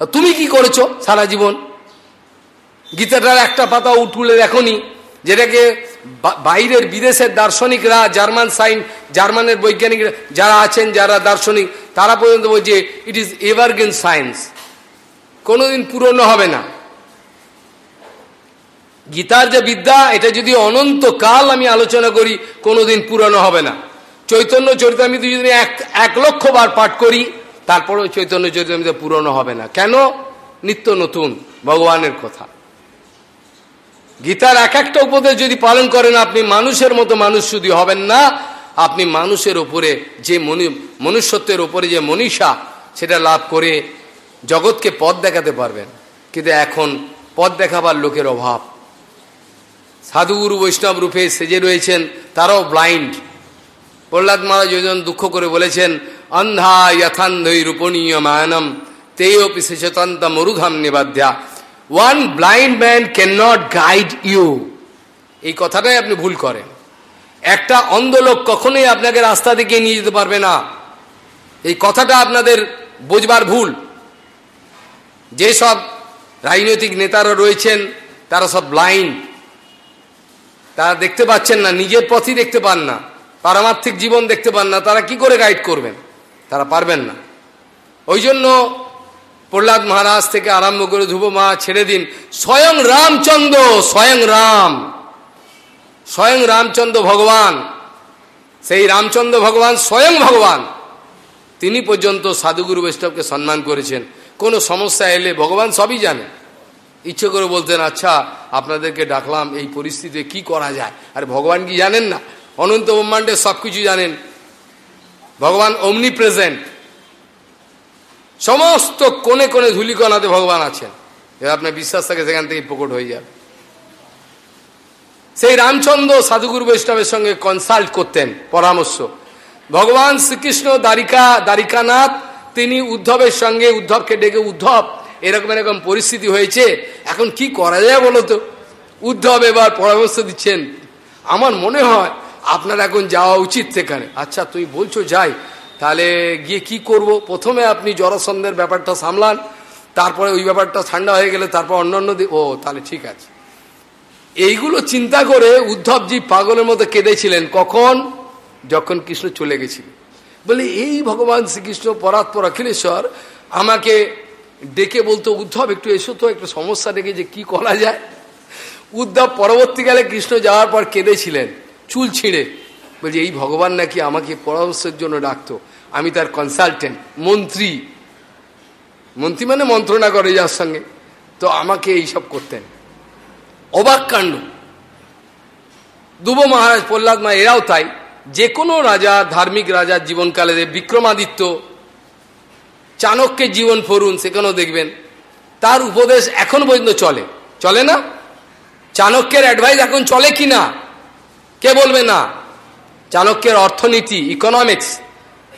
তুমি কি করেছ সারা জীবন? গীতাটার একটা পাতা উঠুলে দেখনি, যেটাকে বাইরের বিদেশের দার্শনিকরা, জার্মান সাইন, জার্মানের বৈজ্ঞানিকরা, যারা আছেন, যারা দার্শনিক, তারা পর্যন্ত বলছে ইট ইজ এভারগেন সায়েন্স কোনোদিন পুরনো হবে না। গীতার যে বিদ্যা, এটা যদি অনন্তকাল আমি আলোচনা করি, কোনোদিন পুরনো হবে না। চৈতন্য চরিতামিতে যদি এক এক লক্ষ বার পাঠ করি তারপরেও চৈতন্য চরিতামিতে পুরনো হবে না। কেন? নিত্য নতুন, ভগবানের কথা। গীতার এক একটা উপদেশ যদি পালন করেন, আপনি মানুষের মতো মানুষ শুধু হবেন না, আপনি মানুষের ওপরে যে মনুষ্যত্বের ওপরে যে মনীষা, সেটা লাভ করে জগৎকে পথ দেখাতে পারবেন। কিন্তু এখন পথ দেখাবার লোকের অভাব। সাধুগুরু বৈষ্ণব রূপে সেজে রয়েছেন, তারাও ব্লাইন্ড প্রহ্লাদ মহারাজ দুঃখ করে বলেছেন অন্ধা যথান্ধই রূপণীয় মায়নম তেয় পিসেচতন্ত মরুধাম নিবাধ্যা one blind man cannot guide you এই কথাটাই আপনি ভুল করেন। একটা অন্ধ লোক কখনোই আপনাকে রাস্তা দিকে নিয়ে যেতে পারবে না। এই কথাটা আপনাদের বোঝবার ভুল। যেসব রাজনৈতিক নেতারা রয়েছেন, তারা সব ব্লাইন্ড তারা দেখতে পাচ্ছেন না, নিজের পথই দেখতে পান না। পারমার্থিক জীবন দেখতে পান না। তারা কি করে গাইড করবেন? তারা পারবেন না। ওই জন্য প্রহ্লাদ মহারাজ থেকে আরম্ভ করে ধ্রুব মা ছেড়ে দিন। স্বয়ং রামচন্দ্র, স্বয়ং রাম। স্বয়ং রামচন্দ্র ভগবান। সেই রামচন্দ্র ভগবান স্বয়ং ভগবান। তিনি পর্যন্ত সাধুগুরু বৈষ্ণবকে সম্মান করেছেন। কোনো সমস্যা এলে ভগবান সবই জানে। ইচ্ছে করে বলতেন আচ্ছা আপনাদেরকে ডাকলাম, এই পরিস্থিতিতে কি করা যায়? আর, ভগবান কি জানেন না? অনন্ত ব্রহ্মাণ্ডে সব কিছু জানেন। ভগবান অমনি প্রেজেন্ট সমস্ত কোণে কোণে ধুলিকণাতে ভগবান আছেন। এবার আপনার বিশ্বাস থাকে সেখান থেকে প্রকট হয়ে যাবে। সেই রামচন্দ্র সাধুগুরু বৈষ্ণবের সঙ্গে কনসাল্ট করতেন, পরামর্শ। ভগবান শ্রীকৃষ্ণ দ্বারিকা, দ্বারিকানাথ, তিনি উদ্ধবের সঙ্গে, উদ্ধবকে ডেকে, উদ্ধব, এরকম এরকম পরিস্থিতি হয়েছে, এখন কি করা যায় বলো তো উদ্ধব এবার পরামর্শ দিচ্ছেন, আমার মনে হয় আপনার এখন যাওয়া উচিত সেখানে। আচ্ছা তুমি বলছো যাই, তাহলে গিয়ে কি করব? প্রথমে আপনি জরাসন্ধের ব্যাপারটা সামলান, তারপরে ওই ব্যাপারটা ঠান্ডা হয়ে গেলে তারপর অন্যান্য ও, তাহলে ঠিক আছে। এইগুলো চিন্তা করে উদ্ধবজি পাগলের মতো কেঁদেছিলেন কখন? যখন কৃষ্ণ চলে গেছিল। বলে, এই ভগবান শ্রীকৃষ্ণ পরাৎপর অখিলেশ্বর আমাকে ডেকে বলতো, উদ্ধব, একটু এসো তো, একটু সমস্যা ডেকে যে কি করা যায়। উদ্ধব পরবর্তীকালে কৃষ্ণ যাওয়ার পর কেঁদেছিলেন। চুল ছিঁড়ে। বলছে, এই ভগবান নাকি আমাকে পরামর্শের জন্য ডাকতো। আমি তার কনসালটেন্ট মন্ত্রী। মন্ত্রী মানে মন্ত্রণা করে যার সঙ্গে। তো আমাকে এইসব করতেন। অবাক কাণ্ড। দুব মহারাজ, প্রহ্লাদ মা, এরাও তাই। যে কোনো রাজা, ধার্মিক রাজার জীবনকালে বিক্রমাদিত্য, চাণক্যের জীবন ফরুন, সেখানেও দেখবেন, তার উপদেশ এখন পর্যন্ত চলে। চলে না? চাণক্যের অ্যাডভাইস এখন চলে কি না কে বলবে না? চাণক্যের অর্থনীতি ইকোনমিক্স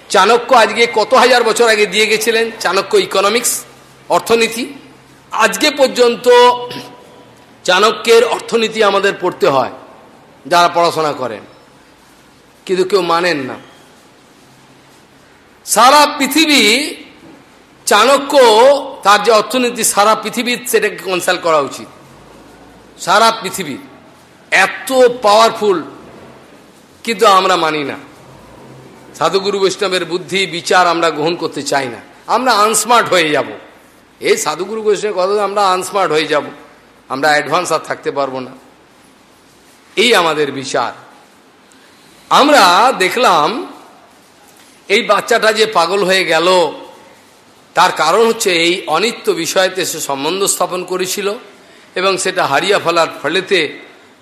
চাণক্য আজকে কত হাজার বছর আগে দিয়ে গেছিলেন? চাণক্য ইকোনমিক্স অর্থনীতি। আজকে পর্যন্ত চাণক্যের অর্থনীতি আমাদের পড়তে হয়, যারা পড়াশোনা করেন। কিন্তু কেউ মানেন না। সারা পৃথিবী, চাণক্য তার যে অর্থনীতি, সারা পৃথিবীর সেটাকে কনসাল্ট করা উচিত। সারা পৃথিবী এত পাওয়ারফুল কিন্তু আমরা মানি না। সাধুগুরু বৈষ্ণবের বুদ্ধি, বিচার আমরা গ্রহণ করতে চাই না। আমরা আনস্মার্ট হয়ে যাব। এই সাধুগুরু বৈষ্ণবের কথা আমরা আনস্মার্ট হয়ে যাব। আমরা অ্যাডভান্স আর থাকতে পারব না। এই আমাদের বিচার। আমরা দেখলাম, এই বাচ্চাটা যে পাগল হয়ে গেল, তার কারণ হচ্ছে এই অনিত্য বিষয়তে সে সম্বন্ধ স্থাপন করেছিল এবং সেটা হারিয়া ফেলার ফলেতে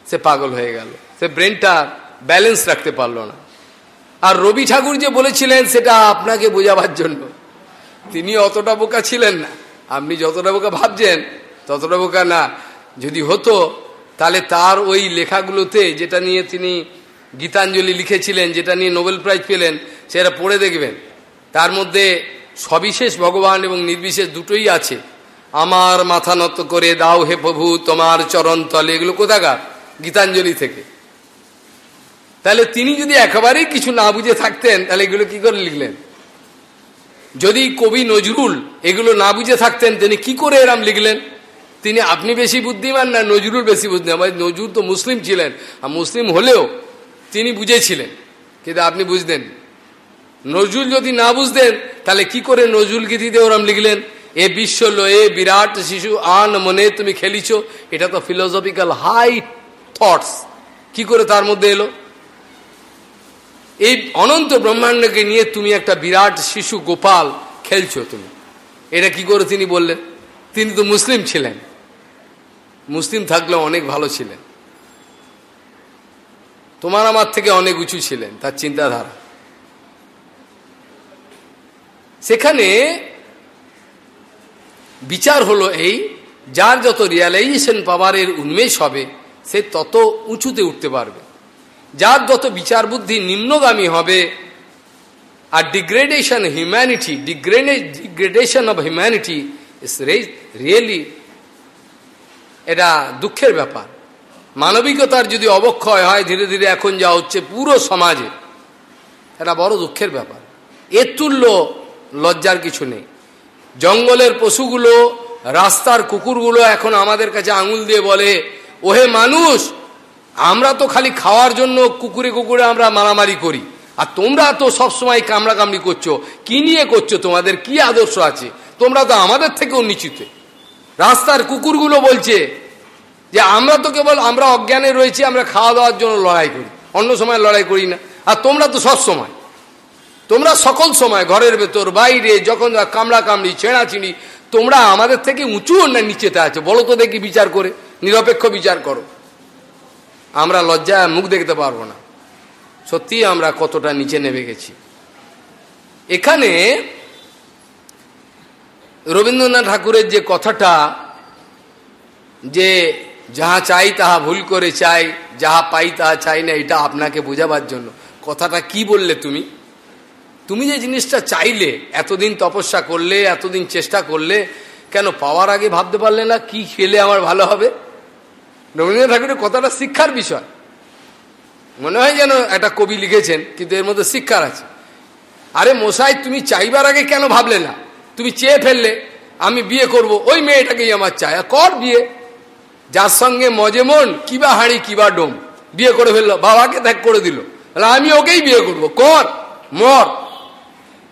সে পাগল হয়ে গেল। সে ব্রেনটা ব্যালেন্স রাখতে পারল না। আর রবি ঠাকুর যে বলেছিলেন, সেটা আপনাকে বোঝাবার জন্য। তিনি অতটা বোকা ছিলেন না। আপনি যতটা বোকা ভাবছেন, ততটা বোকা না। যদি হতো, তাহলে তার ওই লেখাগুলোতে যেটা নিয়ে তিনি গীতাঞ্জলি লিখেছিলেন, যেটা নিয়ে নোবেল প্রাইজ পেলেন, সেটা পড়ে দেখবেন। তার মধ্যে সবিশেষ ভগবান এবং নির্বিশেষ দুটোই আছে। আমার মাথা নত করে দাও হে প্রভু, তোমার চরণ তলে। এগুলো কোথাকার? গীতাঞ্জলি থেকে। তাহলে তিনি যদি একেবারেই কিছু না বুঝে থাকতেন, তাহলে এগুলো কি করে লিখলেন? যদি কবি নজরুল এগুলো না বুঝে থাকতেন, তিনি কি করে এরাম লিখলেন? তিনি আপনি বেশি বুদ্ধিমান না নজরুল বেশি বুদ্ধিমান? নজরুল তো মুসলিম ছিলেন, আর মুসলিম হলেও তিনি বুঝেছিলেন। কিন্তু আপনি বুঝতেন। নজরুল যদি না বুঝতেন, তাহলে কি করে নজরুল গীতিতে ওরম লিখলেন? এ বিশ্ব লয়ে বিরাট শিশু, আন মনে তুমি খেলিছ। এটা তো ফিলোসফিক্যাল হাই থটস কি করে তার মধ্যে এলো? এই অনন্ত ব্রহ্মাণ্ডকে নিয়ে তুমি একটা বিরাট শিশু গোপাল খেলছো তুমি। এটা কি করে তিনি বললেন? তিনি তো মুসলিম ছিলেন। মুসলিম থাকলেও অনেক ভালো ছিলেন। তোমার আমার থেকে অনেক উঁচু ছিলেন, তার চিন্তাধারা। সেখানে বিচার হলো এই, যার যত রিয়ালাইজেশন পাওয়ারের উন্মেষ হবে, সে তত উঁচুতে উঠতে পারবে। যার যত বিচার বুদ্ধি নিম্নগামী হবে, আর degradation humanity degradation of humanity really এটা দুঃখের ব্যাপার। মানবিকতার যদি অবক্ষয় হয়, ধীরে ধীরে এখন যা হচ্ছে পুরো সমাজে, এটা বড় দুঃখের ব্যাপার। এর তুল্য লজ্জার কিছু নেই। জঙ্গলের পশুগুলো, রাস্তার কুকুরগুলো এখন আমাদের কাছে আঙুল দিয়ে বলে, ওহে মানুষ আমরা তো খালি খাওয়ার জন্য কুকুরে কুকুরে আমরা মারামারি করি। আর তোমরা তো সবসময় কামড়া কামড়ি করছ। কি নিয়ে করছ তোমাদের? কি আদর্শ আছে? তোমরা তো আমাদের থেকেও নিচুতে রাস্তার কুকুরগুলো বলছে যে, আমরা তো কেবল, আমরা অজ্ঞানে রয়েছি, আমরা খাওয়া দাওয়ার জন্য লড়াই করি। অন্য সময় লড়াই করি না। আর তোমরা তো সব সময়। তোমরা সকল সময় ঘরের ভেতর, বাইরে, যখন কামড়া কামড়ি ছেঁড়া ছিঁড়ি তোমরা আমাদের থেকে উঁচু না নিচেতে আছে? বলো তো দেখি বিচার করে, নিরপেক্ষ বিচার করো। আমরা লজ্জায় মুখ দেখতে পারব না। সত্যি আমরা কতটা নিচে নেমে গেছি। এখানে রবীন্দ্রনাথ ঠাকুরের যে কথাটা, যে যাহা চাই তাহা ভুল করে চাই, যাহা পাই তাহা চাই না, এটা আপনাকে বোঝাবার জন্য। কথাটা কি বললে তুমি? তুমি যে জিনিসটা চাইলে, এতদিন তপস্যা করলে, এতদিন চেষ্টা করলে, কেন পাওয়ার আগে ভাবতে পারলে না কি খেলে আমার ভালো হবে? রবীন্দ্রনাথ ঠাকুরের কথাটা শিক্ষার বিষয়। মনে হয় যেন একটা কবি লিখেছেন, কিন্তু এর মধ্যে শিক্ষার আছে। আরে মশাই, তুমি চাইবার আগে কেন ভাবলে না? তুমি চেয়ে ফেললে, আমি বিয়ে করব, ওই মেয়েটাকেই আমার চাই। কর বিয়ে। যার সঙ্গে মজে মন কিবা হাঁড়ি কিবা ডোম। বিয়ে করে ফেলল, বাবাকে ত্যাগ করে দিল। আমি ওকেই বিয়ে করব, কর, মর।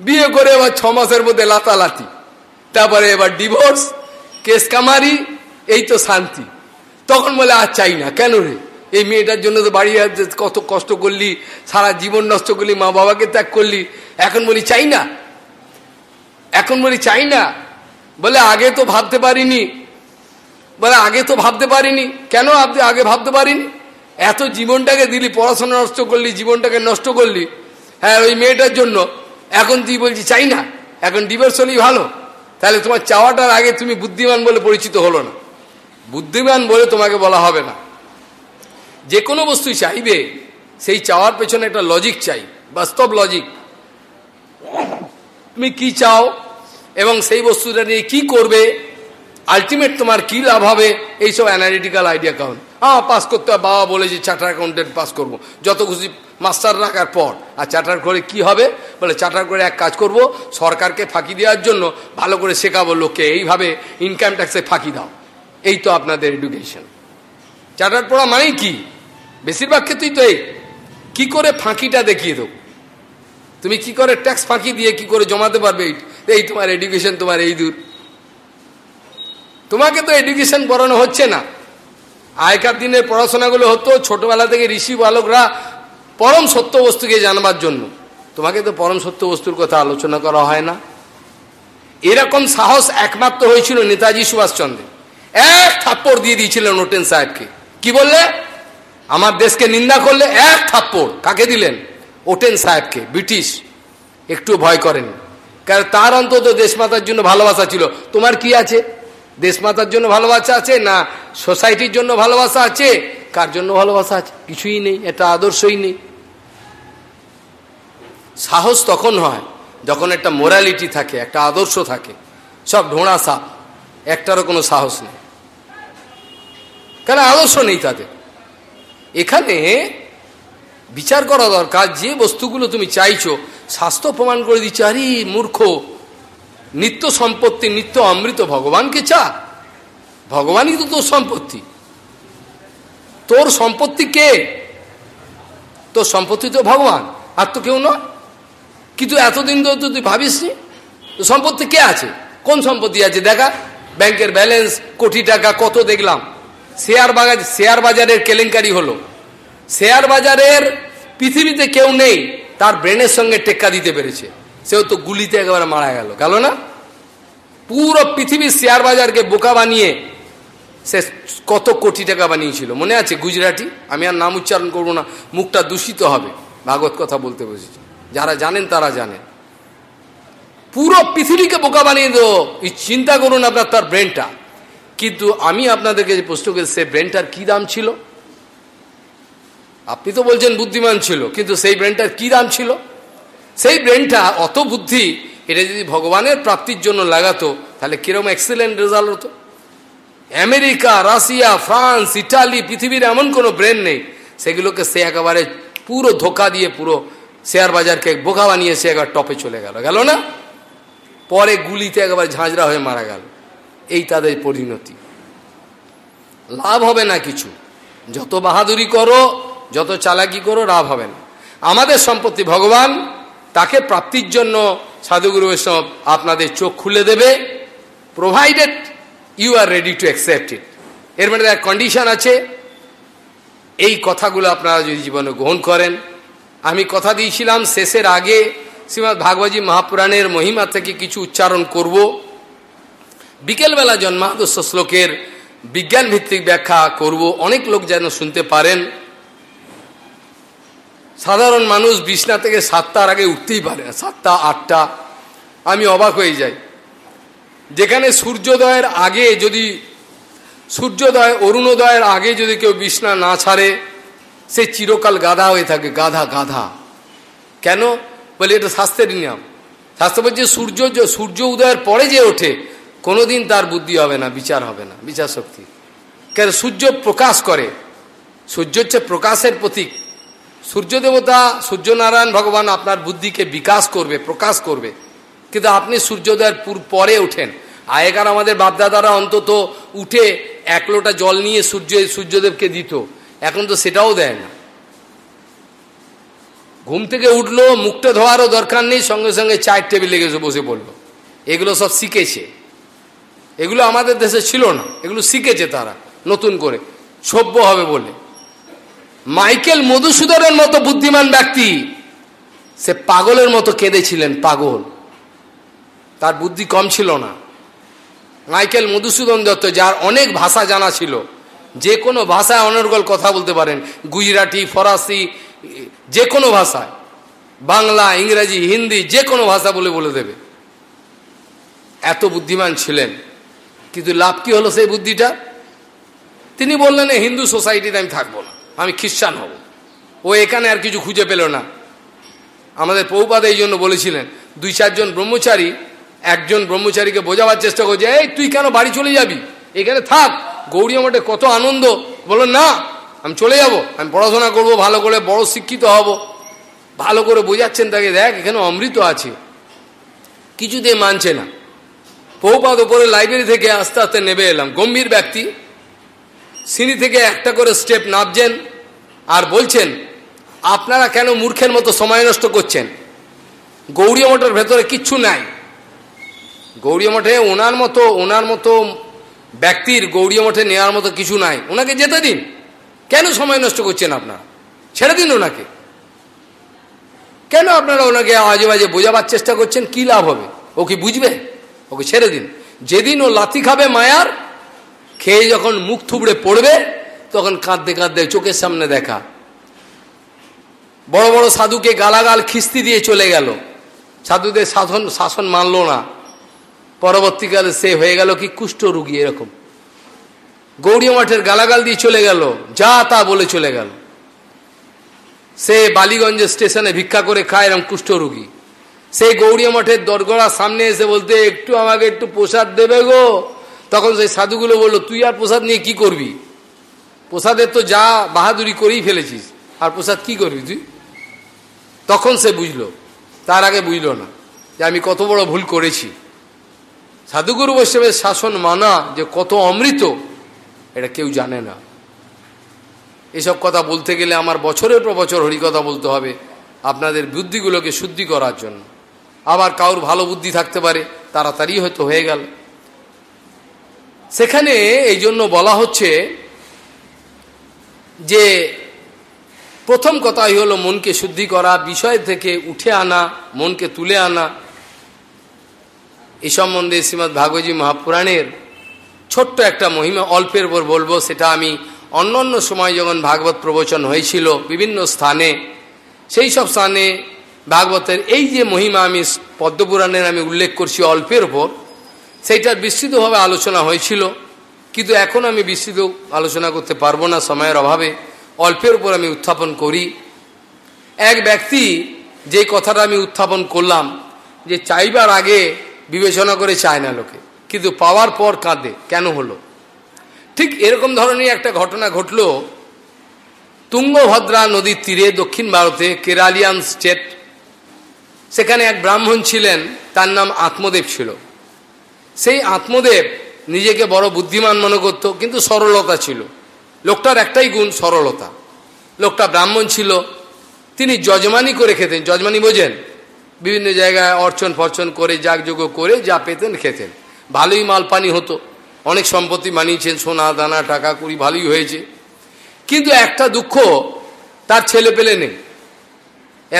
বিয়ে করে এবার ছ মাসের মধ্যে লাতালাতি। তারপরে এবার ডিভোর্স, কেস কামারি, এই তো শান্তি। তখন বলে, আর চাই না, কেন রে? এই মেয়েটার জন্য তো বাড়ি কত কষ্ট করলি, সারা জীবন নষ্ট করলি, মা বাবাকে ত্যাগ করলি। এখন বলি, চাই না। এখন বলি, চাই না। বলে, আগে তো ভাবতে পারিনি। বলে, আগে তো ভাবতে পারিনি। কেন আপনি আগে ভাবতে পারিনি? এত জীবনটাকে দিলি, পড়াশোনা নষ্ট করলি, জীবনটাকে নষ্ট করলি হ্যাঁ ওই মেয়েটার জন্য। এখন তুই বলছি, চাই না। এখন ডিভোর্স হলেই ভালো। তাহলে তোমার চাওয়াটার আগে তুমি বুদ্ধিমান বলে পরিচিত হলো না। বুদ্ধিমান বলে তোমাকে বলা হবে না। যে কোনো বস্তুই চাইবে, সেই চাওয়ার পেছনে একটা লজিক চাই, বাস্তব লজিক তুমি কি চাও এবং সেই বস্তুটা নিয়ে কি করবে আলটিমেট তোমার কি লাভ হবে, এইসব অ্যানালিটিক্যাল আইডিয়া কারণ। হ্যাঁ পাস করতে হবে, বাবা বলে যে চার্টার অ্যাকাউন্টেন্ট পাস করব। যত খুশি মাস্টার রাখার পর। আর চার্টার করে কি হবে? বলে চার্টার করে এক কাজ করব, সরকারকে ফাঁকি দেওয়ার জন্য ভালো করে শেখাবো, লোককে এইভাবে ইনকাম ট্যাক্সে ফাঁকি দাও। এই তো আপনাদের এডুকেশন চার্টার পড়া মানেই কি? বেশিরভাগ ক্ষেত্রেই তো এই। কি করে ফাঁকিটা দেখিয়ে দেবো? তুমি কি করে ট্যাক্স ফাঁকি দিয়ে কি করে জমাতে পারবে? এই তোমার এডুকেশন তোমার এই দূর। তোমাকে তো এডুকেশন পড়ানো হচ্ছে না। আগেকার দিনের পড়াশোনাগুলো হতো ছোটবেলা থেকে ঋষি বালকরা পরম সত্য বস্তুকে জানবার জন্য। তোমাকে তো পরম সত্য বস্তুর কথা আলোচনা করা হয় না। এরকম সাহস একমাত্র হয়েছিল নেতাজি সুভাষচন্দ্র এক থাপ্পড় দিয়ে দিয়েছিলেন নোটেন সাহেবকে। কি বললে? আমার দেশকে নিন্দা করলে এক থাপ্পড়। কাকে দিলেন? ওটেন সাহেবকে, ব্রিটিশ। একটু ভয় করেন কারণ তার অন্তত দেশমাতার জন্য ভালোবাসা ছিল। তোমার কি আছে? দেশমাতার জন্য ভালোবাসা আছে না সোসাইটির জন্য ভালোবাসা আছে? কার জন্য ভালোবাসা আছে? কিছুই নেই এটা আদর্শই নেই। সাহস তখন হয়, যখন একটা মোরালিটি থাকে, একটা আদর্শ থাকে। সব ঢোঁড়া সাপ একটারও কোনো সাহস নেই। কেন আদর্শ নেই তাদের। এখানে বিচার করা দরকার, যে বস্তুগুলো তুমি চাইছো স্বাস্থ্য প্রমাণ করে দিচ্ছে, আরে মূর্খ, নিত্য সম্পত্তি, নিত্য অমৃত ভগবানকে চা। ভগবানই তো তোর সম্পত্তি। তোর সম্পত্তি কে? তোর সম্পত্তি তো ভগবান, আর তো কেউ নয়। কিন্তু এতদিন তো তুই ভাবিস নি সম্পত্তি কে আছে? কোন সম্পত্তি আছে? দেখা, ব্যাংকের ব্যালেন্স, কোটি টাকা, কত দেখলাম। শেয়ার বাজার, শেয়ার বাজারের কেলেঙ্কারি হলো। শেয়ার বাজারের পৃথিবীতে কেউ নেই, তার ব্রেনের সঙ্গে টেক্কা দিতে পেরেছে। সেও তো গুলিতে একেবারে মারা গেল। গেল না? পুরো পৃথিবীর শেয়ার বাজারকে বোকা বানিয়ে সে কত কোটি টাকা বানিয়েছিল। মনে আছে গুজরাটি? আমি আর নাম উচ্চারণ করব না, মুখটা দূষিত হবে। ভাগবত কথা বলতে বসেছি। যারা জানেন তারা জানেন। পুরো পৃথিবীকে বোকা বানিয়ে দেবো। চিন্তা করুন আপনার, তার ব্রেনটা। কিন্তু আমি আপনাদেরকে যে প্রশ্ন করি সেই ব্রেনটার কি দাম ছিল? আপনি তো বলছেন বুদ্ধিমান ছিল, কিন্তু সেই ব্রেনটার কি দাম ছিল? সেই ব্রেনটা অত বুদ্ধি, এটা যদি ভগবানের প্রাপ্তির জন্য লাগাতো, তাহলে কীরকম এক্সেলেন্ট রেজাল্ট হতো? আমেরিকা, রাশিয়া, ফ্রান্স, ইটালি, পৃথিবীর এমন কোনো ব্রেন নেই, সেগুলোকে সে একেবারে পুরো ধোকা দিয়ে পুরো শেয়ার বাজারকে বোকা বানিয়ে সে একবার টপে চলে গেল। গেল না? পরে গুলিতে একেবারে ঝাঁঝরা হয়ে মারা গেল। এই তাদের পরিণতি। লাভ হবে না কিছু। যত বাহাদুরি করো, যত চালাকি করো, লাভ হবে না। আমাদের সম্পত্তি ভগবান তাকে প্রাপ্তির জন্য সাধুগুরু বৈষ্ণব আপনাদের চোখ খুলে দেবে। Provided you are ready to accept it এর মধ্যে এক কন্ডিশন আছে। এই কথাগুলো আপনারা যদি জীবনে গ্রহণ করেন, আমি কথা দিয়েছিলাম শেষের আগে শ্রীমৎ ভাগবতী মহাপুরাণের মহিমা থেকে কিছু উচ্চারণ করব। বিকেলবেলা জন্মাদর্শ শ্লোকের বিজ্ঞান ভিত্তিক ব্যাখ্যা করব। অনেক লোক যেন শুনতে পারেন। সাধারণ মানুষ বিছনা থেকে সাতটার আগে উঠতেই পারে না। সাতটা, আটটা। আমি অবাক হয়ে যাই। যেখানে সূর্যোদয়ের আগে যদি, সূর্যোদয়, অরুণোদয়ের আগে যদি কেউ বিছনা না ছাড়ে, সে চিরকাল গাধা হয়ে থাকে। গাধা গাধা। কেন? বলে এটা স্বাস্থ্যের নিয়ম। স্বাস্থ্য বলছে, সূর্য সূর্য উদয়ের পরে যে ওঠে কোনোদিন তার বুদ্ধি হবে না, বিচার হবে না, বিচার শক্তি। কেন? সূর্য প্রকাশ করে। সূর্য হচ্ছে প্রকাশের প্রতীক। সূর্য দেবতা, সূর্যনারায়ণ ভগবান আপনার বুদ্ধিকে বিকাশ করবে, প্রকাশ করবে। কিন্তু আপনি সূর্যোদয়ের পরে ওঠেন। আগেকার আমাদের বাপদাদারা অন্তত উঠে এক লোটা জল নিয়ে সূর্য, সূর্যদেবকে দিত। এখন তো সেটাও দেয় না। ঘুম থেকে উঠল, মুখটা ধোয়ারও দরকার নেই, সঙ্গে সঙ্গে চায়ের টেবিলে গেছে, বসে পড়ল। এগুলো সব শিখেছে। এগুলো আমাদের দেশে ছিল না। এগুলো শিখেছে তারা, নতুন করে। সভ্য হবে বলে। মাইকেল মধুসূদনের মতো বুদ্ধিমান ব্যক্তি, সে পাগলের মতো কেঁদেছিলেন পাগল। তার বুদ্ধি কম ছিল না। মাইকেল মধুসূদন দত্ত, যার অনেক ভাষা জানা ছিল, যে কোনো ভাষায় অনর্গল কথা বলতে পারেন। গুজরাটি, ফরাসি, যে কোনো ভাষায়। বাংলা, ইংরেজি, হিন্দি, যে কোনো ভাষা বলে বলে দেবে। এত বুদ্ধিমান ছিলেন। কিন্তু লাভ কি হলো সেই বুদ্ধিটা? তিনি বললেন এই হিন্দু সোসাইটিতে আমি থাকব না, আমি খ্রিস্টান হব। ও এখানে আর কিছু খুঁজে পেল না। আমাদের পৌপাদ এই জন্য বলেছিলেন, দুই চারজন ব্রহ্মচারী, একজন ব্রহ্মচারীকে বোঝাবার চেষ্টা করছে, এই, তুই কেন বাড়ি চলে যাবি? এখানে থাক। গৌরী মঠে কত আনন্দ। বললেন, না, আমি চলে যাব, আমি পড়াশোনা করব, ভালো করে বড় শিক্ষিত হব। ভালো করে বোঝাচ্ছেন তাকে, দেখ, এখানে অমৃত আছে কিছুতে মানছে না। পৌপাদ ওপরে লাইব্রেরি থেকে আস্তে আস্তে নেবে এলাম। গম্ভীর ব্যক্তি। সিঁড়ি থেকে একটা করে স্টেপ নামছেন আর বলছেন, আপনারা কেন মূর্খের মতো সময় নষ্ট করছেন? গৌরী মঠের ভেতরে কিচ্ছু নাই। গৌরী মঠে ওনার মতো ওনার মতো ব্যক্তির গৌরী মঠে নেওয়ার মতো কিছু নাই। ওনাকে যেতে দিন। কেন সময় নষ্ট করছেন আপনারা? ছেড়ে দিন ওনাকে। কেন আপনারা ওনাকে আজে বাজে বোঝাবার চেষ্টা করছেন? কি লাভ হবে? ও কি বুঝবে? ওকে ছেড়ে দিন। যেদিন ও লাথি খাবে মায়ার, খেয়ে যখন মুখ থুবড়ে পড়বে, তখন কাঁদতে কাঁদতে চোখের সামনে দেখা। বড় বড় সাধুকে গালাগাল, খিস্তি দিয়ে চলে গেল। সাধুদের শাসন শাসন মানল না। পরবর্তীকালে সে হয়ে গেল কি? কুষ্ঠ রুগী, এরকম। গৌরী মাঠের গালাগাল দিয়ে চলে গেল। যা তা বলে চলে গেল। সে বালিগঞ্জ স্টেশনে ভিক্ষা করে খায় এরকম কুষ্ঠ রুগী। সেই গৌরী মঠের দরগড়ার সামনে এসে বলতে, একটু আমাকে একটু প্রসাদ দেবে গো। তখন সেই সাধুগুলো বলল, তুই আর প্রসাদ নিয়ে কি করবি? প্রসাদের তো যা বাহাদুরি করেই ফেলেছিস। আর প্রসাদ কি করবি তুই? তখন সে বুঝলো, তার আগে বুঝলো না যে আমি কত বড় ভুল করেছি। সাধুগুরু বৈষ্ণবের শাসন মানা যে কত অমৃত, এটা কেউ জানে না। এসব কথা বলতে গেলে আমার বছরের পর বছর হরিকথা বলতে হবে, আপনাদের বুদ্ধিগুলোকে শুদ্ধি করার জন্য। আবার কারোর ভালো বুদ্ধি থাকতে পারে, তাড়াতাড়ি হয়তো হয়ে গেল। সেখানে এই জন্য বলা হচ্ছে যে প্রথম কথাই হলো মনকে শুদ্ধি করা, বিষয় থেকে উঠে আনা, মনকে তুলে আনা। এই সম্বন্ধে শ্রীমৎ ভাগবতী মহাপুরাণের ছোট্ট একটা মহিমা, অল্পের উপর বলব, সেটা আমি অন্য অন্য সময় যখন ভাগবত প্রবচন হয়েছিল বিভিন্ন স্থানে, সেই সব স্থানে ভাগবতের এই যে মহিমা আমি পদ্মপুরাণের আমি উল্লেখ করছি অল্পের ওপর সেইটার বিস্তৃতভাবে আলোচনা হয়েছিল, কিন্তু এখন আমি বিস্তৃত আলোচনা করতে পারব না সময়ের অভাবে। অল্পের উপর আমি উত্থাপন করি। এক ব্যক্তি যে কথাটা আমি উত্থাপন করলাম, যে চাইবার আগে বিবেচনা করে চায় না লোকে, কিন্তু পাওয়ার পর কাঁদে, কেন হলো? ঠিক এরকম ধরনের একটা ঘটনা ঘটল। তুঙ্গভদ্রা নদীর তীরে দক্ষিণ ভারতে কেরালিয়ান স্টেট সেখানে এক ব্রাহ্মণ ছিলেন, তার নাম আত্মদেব ছিল। সেই আত্মদেব নিজেকে বড় বুদ্ধিমান মনে করত, কিন্তু সরলতা ছিল। লোকটার একটাই গুণ, সরলতা। লোকটা ব্রাহ্মণ ছিল, তিনি যজমানি করে খেতেন। যজমানি বোঝেন, বিভিন্ন জায়গায় অর্চন ফর্চন করে যাগযোগ্য করে যা পেতেন খেতেন। ভালোই মাল পানি হতো। অনেক সম্পত্তি মানিয়েছেন সোনা, দানা, টাকা, কুড়ি, ভালোই হয়েছে। কিন্তু একটা দুঃখ তার ছেলে পেলে নেই।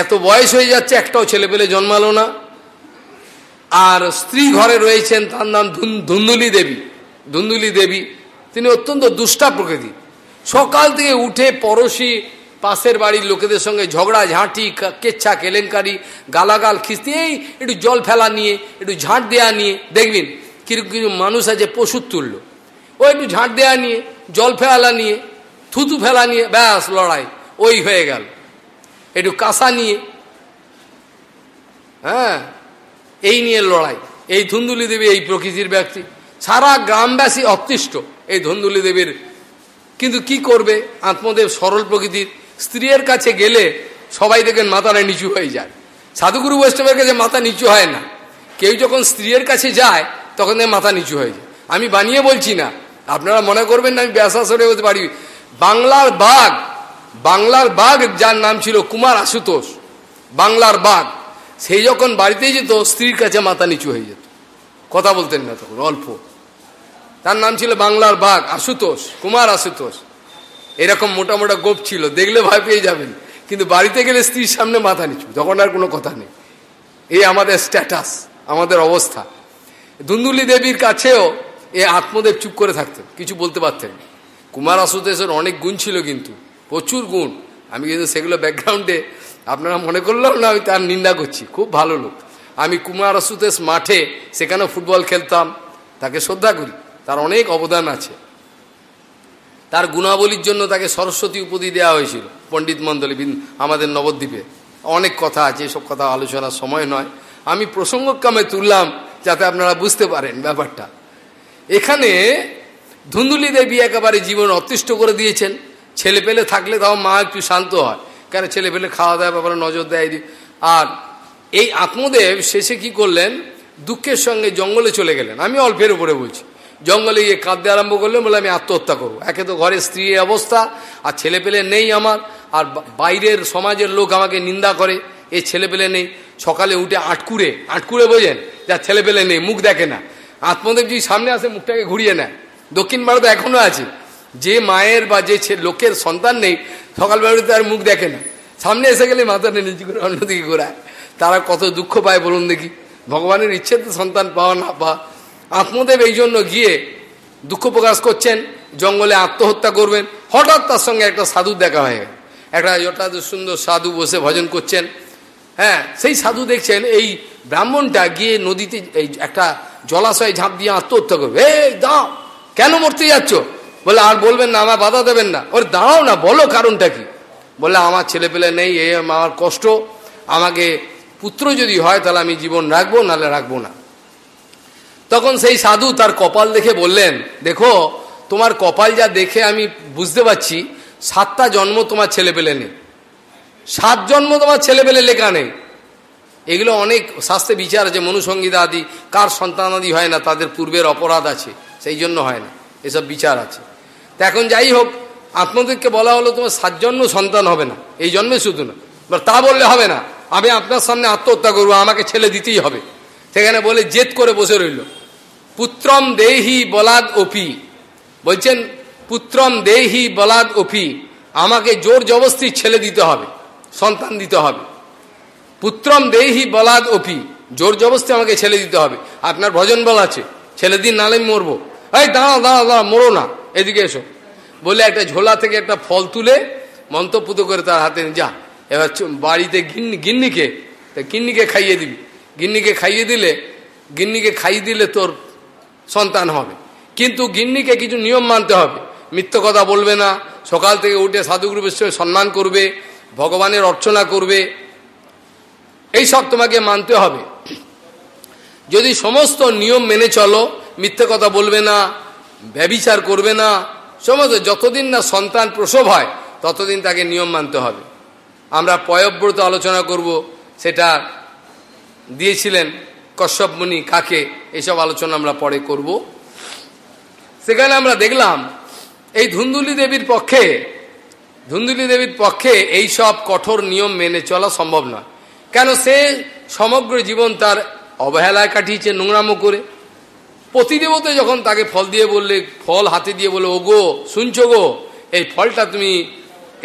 এত বয়স হয়ে যাচ্ছে, একটাও ছেলে পেলে জন্মালো না। আর স্ত্রী ঘরে রয়েছেন, তার নাম ধুন্দুলি দেবী। ধুন্দুলি দেবী, তিনি অত্যন্ত দুষ্টা প্রকৃতি। সকাল থেকে উঠে পড়োশি, পাশের বাড়ির লোকেদের সঙ্গে ঝগড়া, ঝাঁটি কেচ্ছা, কেলেঙ্কারি, গালাগাল, খিস্তি, এই একটু জল ফেলা নিয়ে, একটু ঝাঁট দেয়া নিয়ে, দেখবেন কীরকম কিছু মানুষ আছে পশুর তুললো ও একটু ঝাঁট দেয়া নিয়ে, জল ফেলা নিয়ে, থুতু ফেলা নিয়ে, ব্যাস লড়াই, ওই হয়ে গেল। একটু কাঁসা নিয়ে। হ্যাঁ? এই নিয়ে লড়াই। এই ধুন্দুলি দেবী এই প্রকৃতির ব্যক্তি। সারা গ্রামবাসী অতিষ্ঠ এই ধুন্দুলি দেবীর। কিন্তু কি করবে? আত্মদেব সরল প্রকৃতির। স্ত্রীর কাছে গেলে সবাই দেখেন মাথাটা নিচু হয়ে যায়। সাধুগুরু বৈষ্ণবের কাছে মাথা নিচু হয় না। কেউ যখন স্ত্রীর কাছে যায়, তখন মাথা নিচু হয়ে যায়। আমি বানিয়ে বলছি না। আপনারা মনে করবেন না আমি ব্যাসাসরে হতে পারি। বাংলার বাঘ বাংলার বাঘ, যার নাম ছিল কুমার আশুতোষ, বাংলার বাঘ সেই যখন বাড়িতে যেত, স্ত্রীর কাছে মাথা নিচু হয়ে যেত। কথা বলতেন না তখন, অল্প। তার নাম ছিল বাংলার বাঘ, আশুতোষ, কুমার আশুতোষ। এরকম মোটা মোটা গোপ ছিল, দেখলে ভয় পেয়ে যাবেন। কিন্তু বাড়িতে গেলে স্ত্রীর সামনে মাথা নিচু, তখন আর কোনো কথা নেই। এই আমাদের স্ট্যাটাস আমাদের অবস্থা। দুন্দুলি দেবীর কাছেও এ আত্মদেব চুপ করে থাকতেন, কিছু বলতে পারতেন কুমার আশুতোষের অনেক গুণ ছিল কিন্তু। প্রচুর গুণ। আমি কিন্তু সেগুলো ব্যাকগ্রাউন্ডে আপনারা মনে করলেও না, আমি তার নিন্দা করছি। খুব ভালো লোক। আমি কুমার আশুতোষ মাঠে সেখানে ফুটবল খেলতাম, তাকে শ্রদ্ধা করি। তার অনেক অবদান আছে। তার গুণাবলীর জন্য তাকে সরস্বতী উপাধি দেওয়া হয়েছিল, পণ্ডিত মন্ডলী আমাদের নবদ্বীপে। অনেক কথা আছে, এসব কথা আলোচনার সময় নয়। আমি প্রসঙ্গক্রমে তুললাম, যাতে আপনারা বুঝতে পারেন ব্যাপারটা। এখানে ধুন্দুলি দেবী একেবারে জীবন অতিষ্ঠ করে দিয়েছেন। ছেলে পেলে থাকলে তাও মা একটু শান্ত হয়। কেন ছেলে পেলে খাওয়া দাওয়া ব্যাপারে নজর দেয় আর এই আত্মদেব শেষে কি করলেন? দুঃখের সঙ্গে জঙ্গলে চলে গেলেন। আমি অল্পের উপরে বলছি। জঙ্গলে গিয়ে কাঁদতে আরম্ভ করলেন বলে আমি আত্মহত্যা করব। একে তো ঘরে স্ত্রীর অবস্থা, আর ছেলে পেলে নেই আমার, আর বাইরের সমাজের লোক আমাকে নিন্দা করে। এই ছেলে পেলে নেই। সকালে উঠে আটকুড়ে আটকুড়ে বোঝেন, যা ছেলে পেলে নেই, মুখ দেখে না। আত্মদেব যদি সামনে আসে, মুখটাকে ঘুরিয়ে নেয়। দক্ষিণ ভারতে এখনও আছে। যে মায়ের বা যে লোকের সন্তান নেই, সকালবেলা তার মুখ দেখে না। সামনে এসে গেলে মাথাটা নিচু করে অন্যদিকে ঘোরায়। তারা কত দুঃখ পায় বলুন দেখি। ভগবানের ইচ্ছে তো সন্তান পাওয়া না পাওয়া। আত্মদেব এই জন্য গিয়ে দুঃখ প্রকাশ করছেন, জঙ্গলে আত্মহত্যা করবেন। হঠাৎ তার সঙ্গে একটা সাধু দেখা হয়ে একটা যথাৎ সুন্দর সাধু বসে ভজন করছেন। হ্যাঁ সেই সাধু দেখছেন, এই ব্রাহ্মণটা গিয়ে নদীতে এই একটা জলাশয়ে ঝাঁপ দিয়ে আত্মহত্যা করবে। এই দাও, কেন মরতে যাচ্ছ? বলে, আর বলবেন না আমার বাধা দেবেন না। ওর, দাঁড়াও না, বলো কারণটা কি? বলে, আমার ছেলে পেলে নেই, এ আমার কষ্ট। আমাকে পুত্র যদি হয়, তাহলে আমি জীবন রাখব, নাহলে রাখব না। তখন সেই সাধু তার কপাল দেখে বললেন, দেখো, তোমার কপাল যা দেখে আমি বুঝতে পারছি, সাতটা জন্ম তোমার ছেলে পেলে নেই। সাত জন্ম তোমার ছেলে পেলে লেখা নেই। এগুলো অনেক শাস্ত্রে বিচার আছে মনুসংগীতা আদি। কার সন্তান আদি হয় না, তাদের পূর্বের অপরাধ আছে, সেই জন্য হয় না। এসব বিচার আছে। এখন যাই হোক আত্মদেরকে বলা হলো তোমার সাত জন্ম সন্তান হবে না, এই জন্মে শুধু না। এবার তা বললে হবে না, আমি আপনার সামনে আত্মহত্যা করব, আমাকে ছেলে দিতেই হবে। সেখানে বলে জেদ করে বসে রইল। পুত্রম দেহি বলাদ ওপি বলছেন, পুত্রম দেহি বলাদ ওপি আমাকে জোর জবস্তি ছেলে দিতে হবে, সন্তান দিতে হবে। পুত্রম দেহি বলাদ ওপি জোর জবস্তি আমাকে ছেলে দিতে হবে। আপনার ভজন বল আছে, ছেলে দিন নালে মরবো। এই দাঁড়া দাঁড়া দাঁড়া মরো না, এদিকে এসো। বলে একটা ঝোলা থেকে একটা ফল তুলে মন্ত্রপুত করে তার হাতে যা, এবার বাড়িতে গিন্নি, গিন্নিকে গিন্নিকে খাইয়ে দিবি। গিন্নিকে খাইয়ে দিলে, গিন্নিকে খাইয়ে দিলে তোর সন্তান হবে। কিন্তু গিন্নিকে কিছু নিয়ম মানতে হবে। মিথ্য কথা বলবে না, সকাল থেকে উঠে সাধুগুরুবের সঙ্গে সম্মান করবে, ভগবানের অর্চনা করবে। এই সব তোমাকে মানতে হবে। যদি সমস্ত নিয়ম মেনে চলো, মিথ্যে কথা বলবে না ব্যবিচার করবে না সমস্ত যতদিন না সন্তান প্রসব হয়, ততদিন তাকে নিয়ম মানতে হবে। আমরা পয়ব্রত আলোচনা করব, সেটা দিয়েছিলেন কশ্যপ মুনি কাকে এইসব আলোচনা আমরা পরে করব। সেখানে আমরা দেখলাম, এই ধুন্দুলি দেবীর পক্ষে, ধুন্দুলি দেবীর পক্ষে এই সব কঠোর নিয়ম মেনে চলা সম্ভব নয়। কেন সে সমগ্র জীবন তার অবহেলায় কাটিয়েছে নোংরামো করে প্রতিদেবতে যখন তাকে ফল দিয়ে বললে, ফল হাতে দিয়ে বলে ও গো শুনছো গো, এই ফলটা তুমি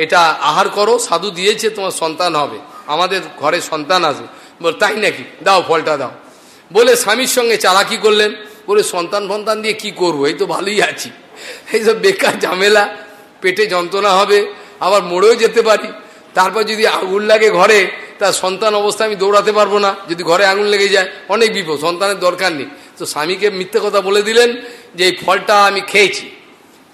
এটা আহার করো, সাধু দিয়েছে, তোমার সন্তান হবে, আমাদের ঘরে সন্তান আসবে বল, তাই নাকি? দাও ফলটা দাও। বলে স্বামীর সঙ্গে চালাকি করলেন, বলে, সন্তান ফন্তান দিয়ে কি করব? এই তো ভালোই আছি। এইসব বেকার ঝামেলা, পেটে যন্ত্রণা হবে, আবার মরেও যেতে পারি। তারপর যদি আগুন লাগে ঘরে, তার সন্তান অবস্থা আমি দৌড়াতে পারব না। যদি ঘরে আগুন লেগে যায়, অনেক বিপদ, সন্তানের দরকার নেই। তো স্বামীকে মিথ্যে কথা বলে দিলেন যে এই ফলটা আমি খেয়েছি।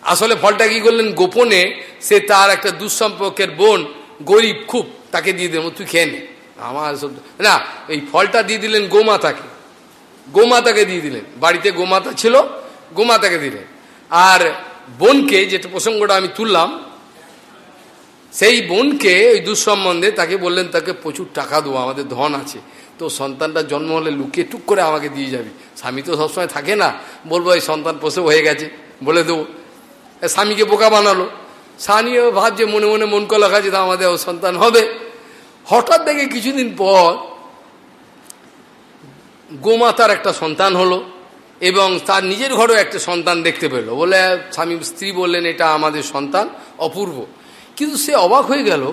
আসলে ফলটা কি করলেন? গোপনে সে তার একটা দুঃসম্পর্কের বোন, গরিব খুব, তাকে দিয়ে দিলেন, তুই খেয়ে নে। আমার না, এই ফলটা দিয়ে দিলেন গোমাতাকে। গোমাতাকে দিয়ে দিলেন। বাড়িতে গোমাতা ছিল, গোমাতাকে দিলেন। আর বোনকে, যেটা প্রসঙ্গটা আমি তুললাম, সেই বোনকে ওই দুঃসম্বন্ধে তাকে বললেন, তাকে প্রচুর টাকা দেবো, আমাদের ধন আছে। তো সন্তানটা জন্ম হলে লুকিয়ে টুক করে আমাকে দিয়ে যাবি। স্বামী তো সবসময় থাকে না। বলব, এই সন্তান প্রসব হয়ে গেছে। বলে দেবো। স্বামীকে বোকা বানালো। স্বামীও ভাবছে, মনে মনে মন কলা খাচ্ছে, তা আমাদের সন্তান হবে। হঠাৎ দেখে কিছুদিন পর গোমাতার একটা সন্তান হলো এবং তার নিজের ঘরেও একটা সন্তান দেখতে পেল। বলে, স্বামী, স্ত্রী বললেন, এটা আমাদের সন্তান অপূর্ব। কিন্তু সে অবাক হয়ে গেল,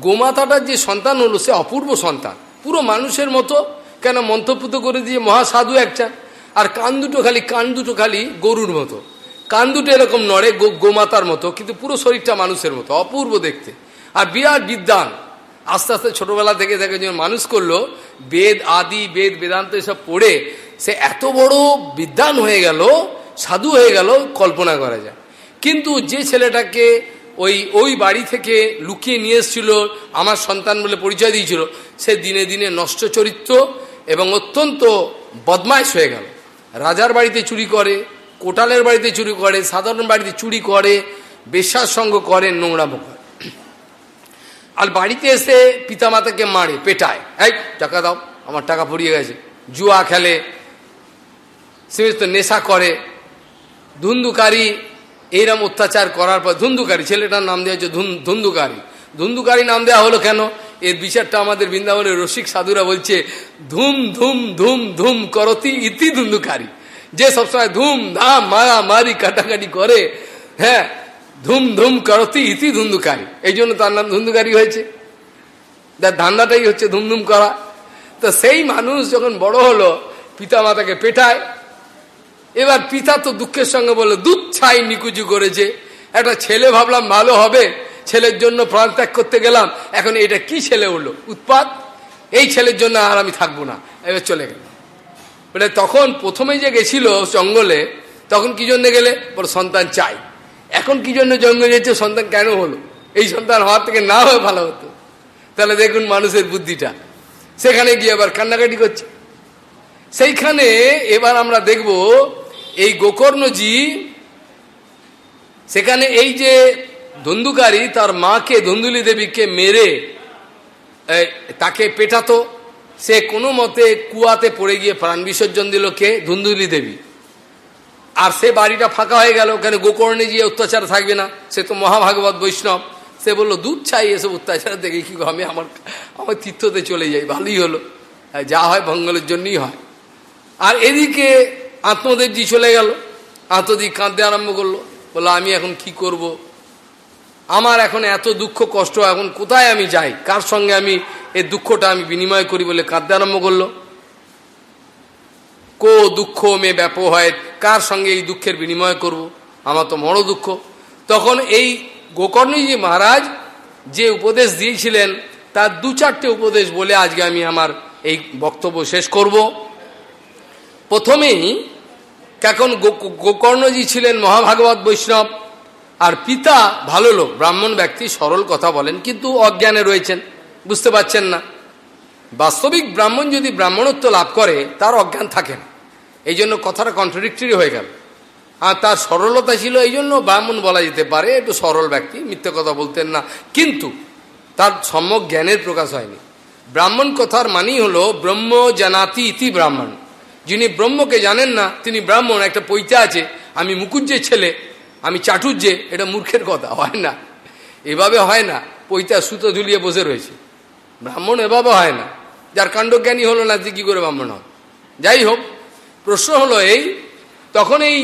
গোমাতাটার যে সন্তান হলো, সে অপূর্ব সন্তান। পুরো মানুষের মতো কেন মন্ত্রপুত করে দিয়ে মহাসাধু একটা আর কান দুটো খালি, কান দুটো খালি গরুর মতো। কান দুটো এরকম নড়ে গোমাতার মতো, কিন্তু পুরো শরীরটা মানুষের মতো, অপূর্ব দেখতে। আর বিরাট বিদ্যান। আস্তে আস্তে ছোটবেলা থেকে দেখে যখন মানুষ করল, বেদ, আদি, বেদ, বেদান্ত এসব পড়ে, সে এত বড় বিদ্যান হয়ে গেল, সাধু হয়ে গেল, কল্পনা করা যায়। কিন্তু যে ছেলেটাকে ওই ওই বাড়ি থেকে লুকিয়ে নিয়ে এসেছিল, আমার সন্তান বলে পরিচয় দিয়েছিল, সে দিনে দিনে নষ্ট চরিত্র এবং অত্যন্ত বদমাইশ হয়ে গেল। রাজার বাড়িতে চুরি করে, কোটালের বাড়িতে চুরি করে, সাধারণ বাড়িতে চুরি করে, বেশ্যার সঙ্গ করে নোংরামো করে। আর বাড়িতে এসে পিতামাতাকে মারে, পেটায়। এই, টাকা দাও, আমার টাকা পড়িয়ে গেছে। জুয়া খেলে সমস্ত নেশা করে। ধুন্দুকারী এইরকম অত্যাচার করার পর, ধুন্দুকারী, ছেলেটার নাম দেওয়া হচ্ছে ধুন্দুকারী। ধুন্দুকারী নাম দেওয়া হলো কেন? এর বিচারটা আমাদের বৃন্দাবনের রসিক সাধুরা বলছে, ধুম ধুম ধুম ধুম করতি ইতি ধুন্দুকারী যে সবসময় ধুম, ধাম মারা মারি, কাটাকাটি করে হ্যাঁ ধুম ধুম করতি ইতি ধুন্দুকারী এই জন্য তার নাম ধুন্দুকারী হয়েছে। তার ধান্দাটাই হচ্ছে ধুমধুম করা। তো সেই মানুষ যখন বড় হলো পিতা মাতাকে পেটায়। এবার পিতা তো দুঃখের সঙ্গে বলল, দুধ ছাই নিকুচু করেছে। একটা ছেলে ভাবলাম ভালো হবে। ছেলের জন্য প্রাণ ত্যাগ করতে গেলাম, এখন এটা কি ছেলে হলো উৎপাত? এই ছেলের জন্য আর আমি থাকব না। এবার চলে গেল। মানে তখন প্রথমে যে গেছিল জঙ্গলে, তখন কি জন্য গেলে? বড় সন্তান চাই। এখন কি জন্য জঙ্গলে যেতে সন্তান কেন হলো? এই সন্তান হওয়ার থেকে না হয়ে ভালো হতো। তাহলে দেখুন মানুষের বুদ্ধিটা। সেখানে গিয়ে আবার কান্নাকাটি করছে। সেইখানে এবার আমরা দেখব, এই গোকর্ণজি, সেখানে এই যে ধন্দুকারী তার মাকে ধন্দুলি দেবীকে মেরে তাকে পেটাতো। সে কোনো মতে কুয়াতে পড়ে গিয়ে প্রাণ বিসর্জন দিল কে? ধুন্দুলি দেবী। আর সে বাড়িটা ফাঁকা হয়ে গেল, ওখানে গোকর্ণে গিয়ে অত্যাচার থাকবে না। সে তো মহাভাগবত বৈষ্ণব। সে বলল, দুধ চাই এসব অত্যাচার দেখে কি আমি আমার আমার তীর্থতে চলে যাই, ভালোই হলো। যা হয় মঙ্গলের জন্যই হয়। আর এদিকে আত্মদেবজি চলে গেল। আত্মদিক কাঁদতে আরম্ভ করল। বলল, আমি এখন কি করব। আমার এখন এত দুঃখ, কষ্ট, এখন কোথায় আমি যাই? কার সঙ্গে আমি এই দুঃখটা আমি বিনিময় করি বলে কাঁদতে আরম্ভ করল? কো দুঃখ মে ব্যাপ হয়, কার সঙ্গে এই দুঃখের বিনিময় করব। আমার তো বড় দুঃখ। তখন এই গোকর্ণীজি মহারাজ যে উপদেশ দিয়েছিলেন, তার দু চারটে উপদেশ বলে আজকে আমি আমার এই বক্তব্য শেষ করব। প্রথমেই কেন গোকর্ণজি ছিলেন মহাভাগবত বৈষ্ণব। আর পিতা ভালো লোক, ব্রাহ্মণ ব্যক্তি, সরল কথা বলেন, কিন্তু অজ্ঞানে রয়েছেন, বুঝতে পারছেন না। বাস্তবিক ব্রাহ্মণ যদি ব্রাহ্মণত্ব লাভ করে, তার অজ্ঞান থাকে না। এই জন্য কথাটা কন্ট্রাডিক্টরি হয়ে গেল। আর তার সরলতা ছিল এই জন্য ব্রাহ্মণ বলা যেতে পারে, একটু সরল ব্যক্তি, মিথ্যে কথা বলতেন না। কিন্তু তার সম্যক জ্ঞানের প্রকাশ হয়নি। ব্রাহ্মণ কথার মানেই হলো ব্রহ্ম জানাতি ইতি ব্রাহ্মণ। যিনি ব্রহ্মকে জানেন না, তিনি ব্রাহ্মণ, একটা পৈতা আছে, আমি মুকুজ্জের ছেলে আমি চাটুর্যে এটা মূর্খের কথা, হয় না। এভাবে হয় না, পৈতা সুতো ঝুলিয়ে বসে রয়েছে। ব্রাহ্মণ এভাবে হয় না। যার কাণ্ডজ্ঞানী হলো না যে কি করে ব্রাহ্মণ হয় যাই হোক, প্রশ্ন হলো এই, তখন এই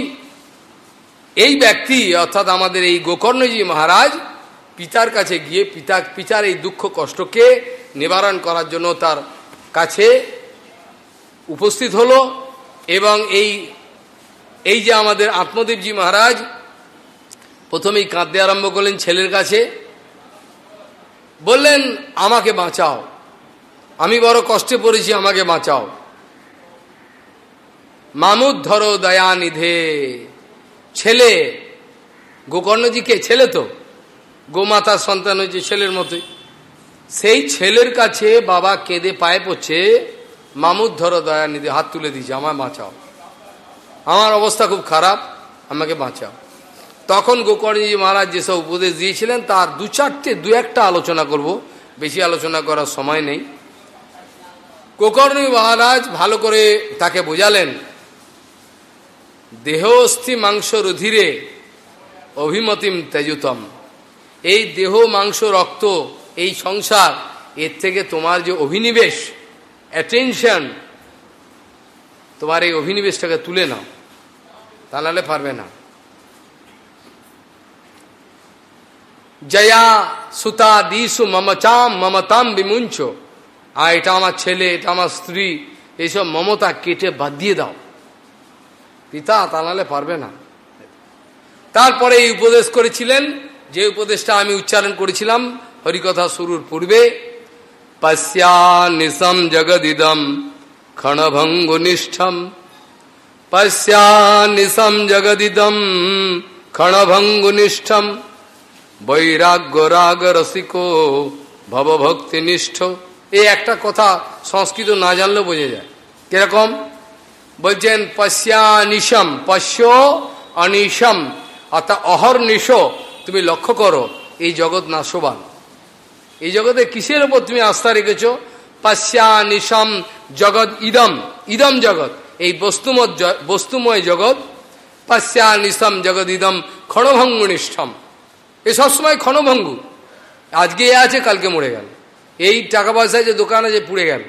এই ব্যক্তি, অর্থাৎ আমাদের এই গোকর্ণজি মহারাজ, পিতার কাছে গিয়ে, পিতা, পিতার এই দুঃখ কষ্টকে নিবারণ করার জন্য তার কাছে উপস্থিত হলো এবং এই এই যে আমাদের আত্মদেবজি মহারাজ প্রথমেই কাঁদতে আরম্ভ করলেন ছেলের কাছে। বললেন, আমাকে বাঁচাও। আমি বড় কষ্টে পড়েছি, আমাকে বাঁচাও। মামুদ, ধরো দয়া নিধে। ছেলে গোকর্ণজি কে ছেলে তো গোমাতার সন্তান হয়েছে ছেলের মতোই। সেই ছেলের কাছে বাবা কেঁদে পায়ে পড়ছে, মামুদ, ধরো দয়া নিধে, হাত তুলে দিয়েছে, আমায় বাঁচাও। আমার অবস্থা খুব খারাপ, আমাকে বাঁচাও। তখন গোকর্ণজি মহারাজ যেসব উপদেশ দিয়েছিলেন, তার দু চারটে, দু একটা আলোচনা করব। বেশি আলোচনা করার সময় নেই। গোকর্ণী মহারাজ ভালো করে তাকে বোঝালেন। দেহস্থি মাংস রুধিরে অভিমতিম তেজুতম। এই দেহ, মাংস, রক্ত, এই সংসার, এর থেকে তোমার যে অভিনিবেশ অ্যাটেনশন তোমার এই অভিনিবেশটাকে তুলে নাও। তা নাহলে পারবে না। জয়া সুতা দিসু মমচাম মমতাম বিমুঞ্চ। আর এটা আমার ছেলে, এটা আমার স্ত্রী, এইসব মমতা কেটে বাদ দিয়ে দাও। পিতা তা পারবে না। তারপরে এই উপদেশ করেছিলেন, যে উপদেশটা আমি উচ্চারণ করেছিলাম, হরিকথা শুরুর পূর্বে পশ্যা নিশম জগদিদম ক্ষণভঙ্গুনিষ্ঠম। পশ্যা নিশম জগদিদম ক্ষণভঙ্গুনিষ্ঠম। বৈরাগ্য, রাগ, রসিকো ভবভক্তিনিষ্ঠ এই একটা কথা সংস্কৃত না জানলেও বোঝা যায়। কীরকম? বলছেন, পশ্যানিশম, পশ্য অনিশম অর্থাৎ অহর্নিশ, তুমি লক্ষ্য করো, এই জগৎ নাশবান। এই জগতে কিসের ওপর তুমি আস্থা রেখেছ? পশ্যানিশম জগৎ ইদম ইদম জগৎ, এই বস্তুময় বস্তুময় জগৎ, পশ্যানিশম জগৎ ইদম, ক্ষণভঙ্গুনিষ্ঠম। এ সবসময় ক্ষণভঙ্গু। আজকে এ আছে, কালকে মরে গেল। এই টাকা পয়সা যে দোকান আছে, পুড়ে গেল।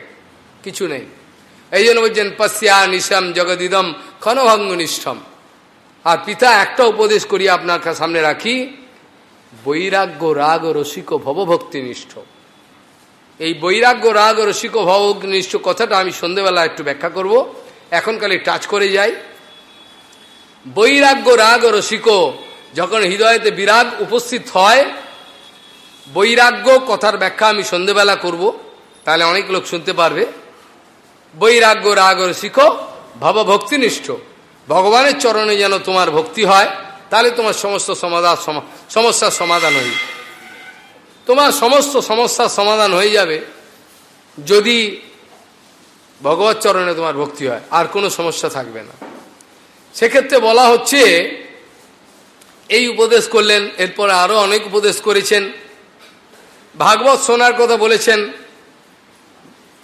কিছু নেই। এই জন্য বলছেন পশ্যা নিশম জগদিদম ক্ষণভঙ্গ নিষ্ঠম। আর পিতা একটা উপদেশ করি আপনার সামনে রাখি, বৈরাগ্য, রাগ, রসিক ভবভক্তিনিষ্ঠ এই বৈরাগ্য, রাগ, রসিক ভবনিষ্ঠ কথাটা আমি সন্ধেবেলা একটু ব্যাখ্যা করব। এখন কালে টাচ করে যাই। বৈরাগ্য, রাগ, রসিক যখন হৃদয়তে বিরাগ উপস্থিত হয়, বৈরাগ্য কথার ব্যাখ্যা আমি সন্ধেবেলা করব, তাহলে অনেক লোক শুনতে পারবে। বৈরাগ্য, রাগ শিখো, ভবভক্তিনিষ্ঠ। ভগবানের চরণে যেন তোমার ভক্তি হয়, তাহলে তোমার সমস্ত সমাধান সমস্যার সমাধান হয়ে তোমার সমস্ত সমস্যার সমাধান হয়ে যাবে যদি ভগবত চরণে তোমার ভক্তি হয়, আর কোনো সমস্যা থাকবে না। সেক্ষেত্রে বলা হচ্ছে এই উপদেশ করলেন, এরপর আরও অনেক উপদেশ করেছেন। ভাগবত শোনার কথা বলেছেন।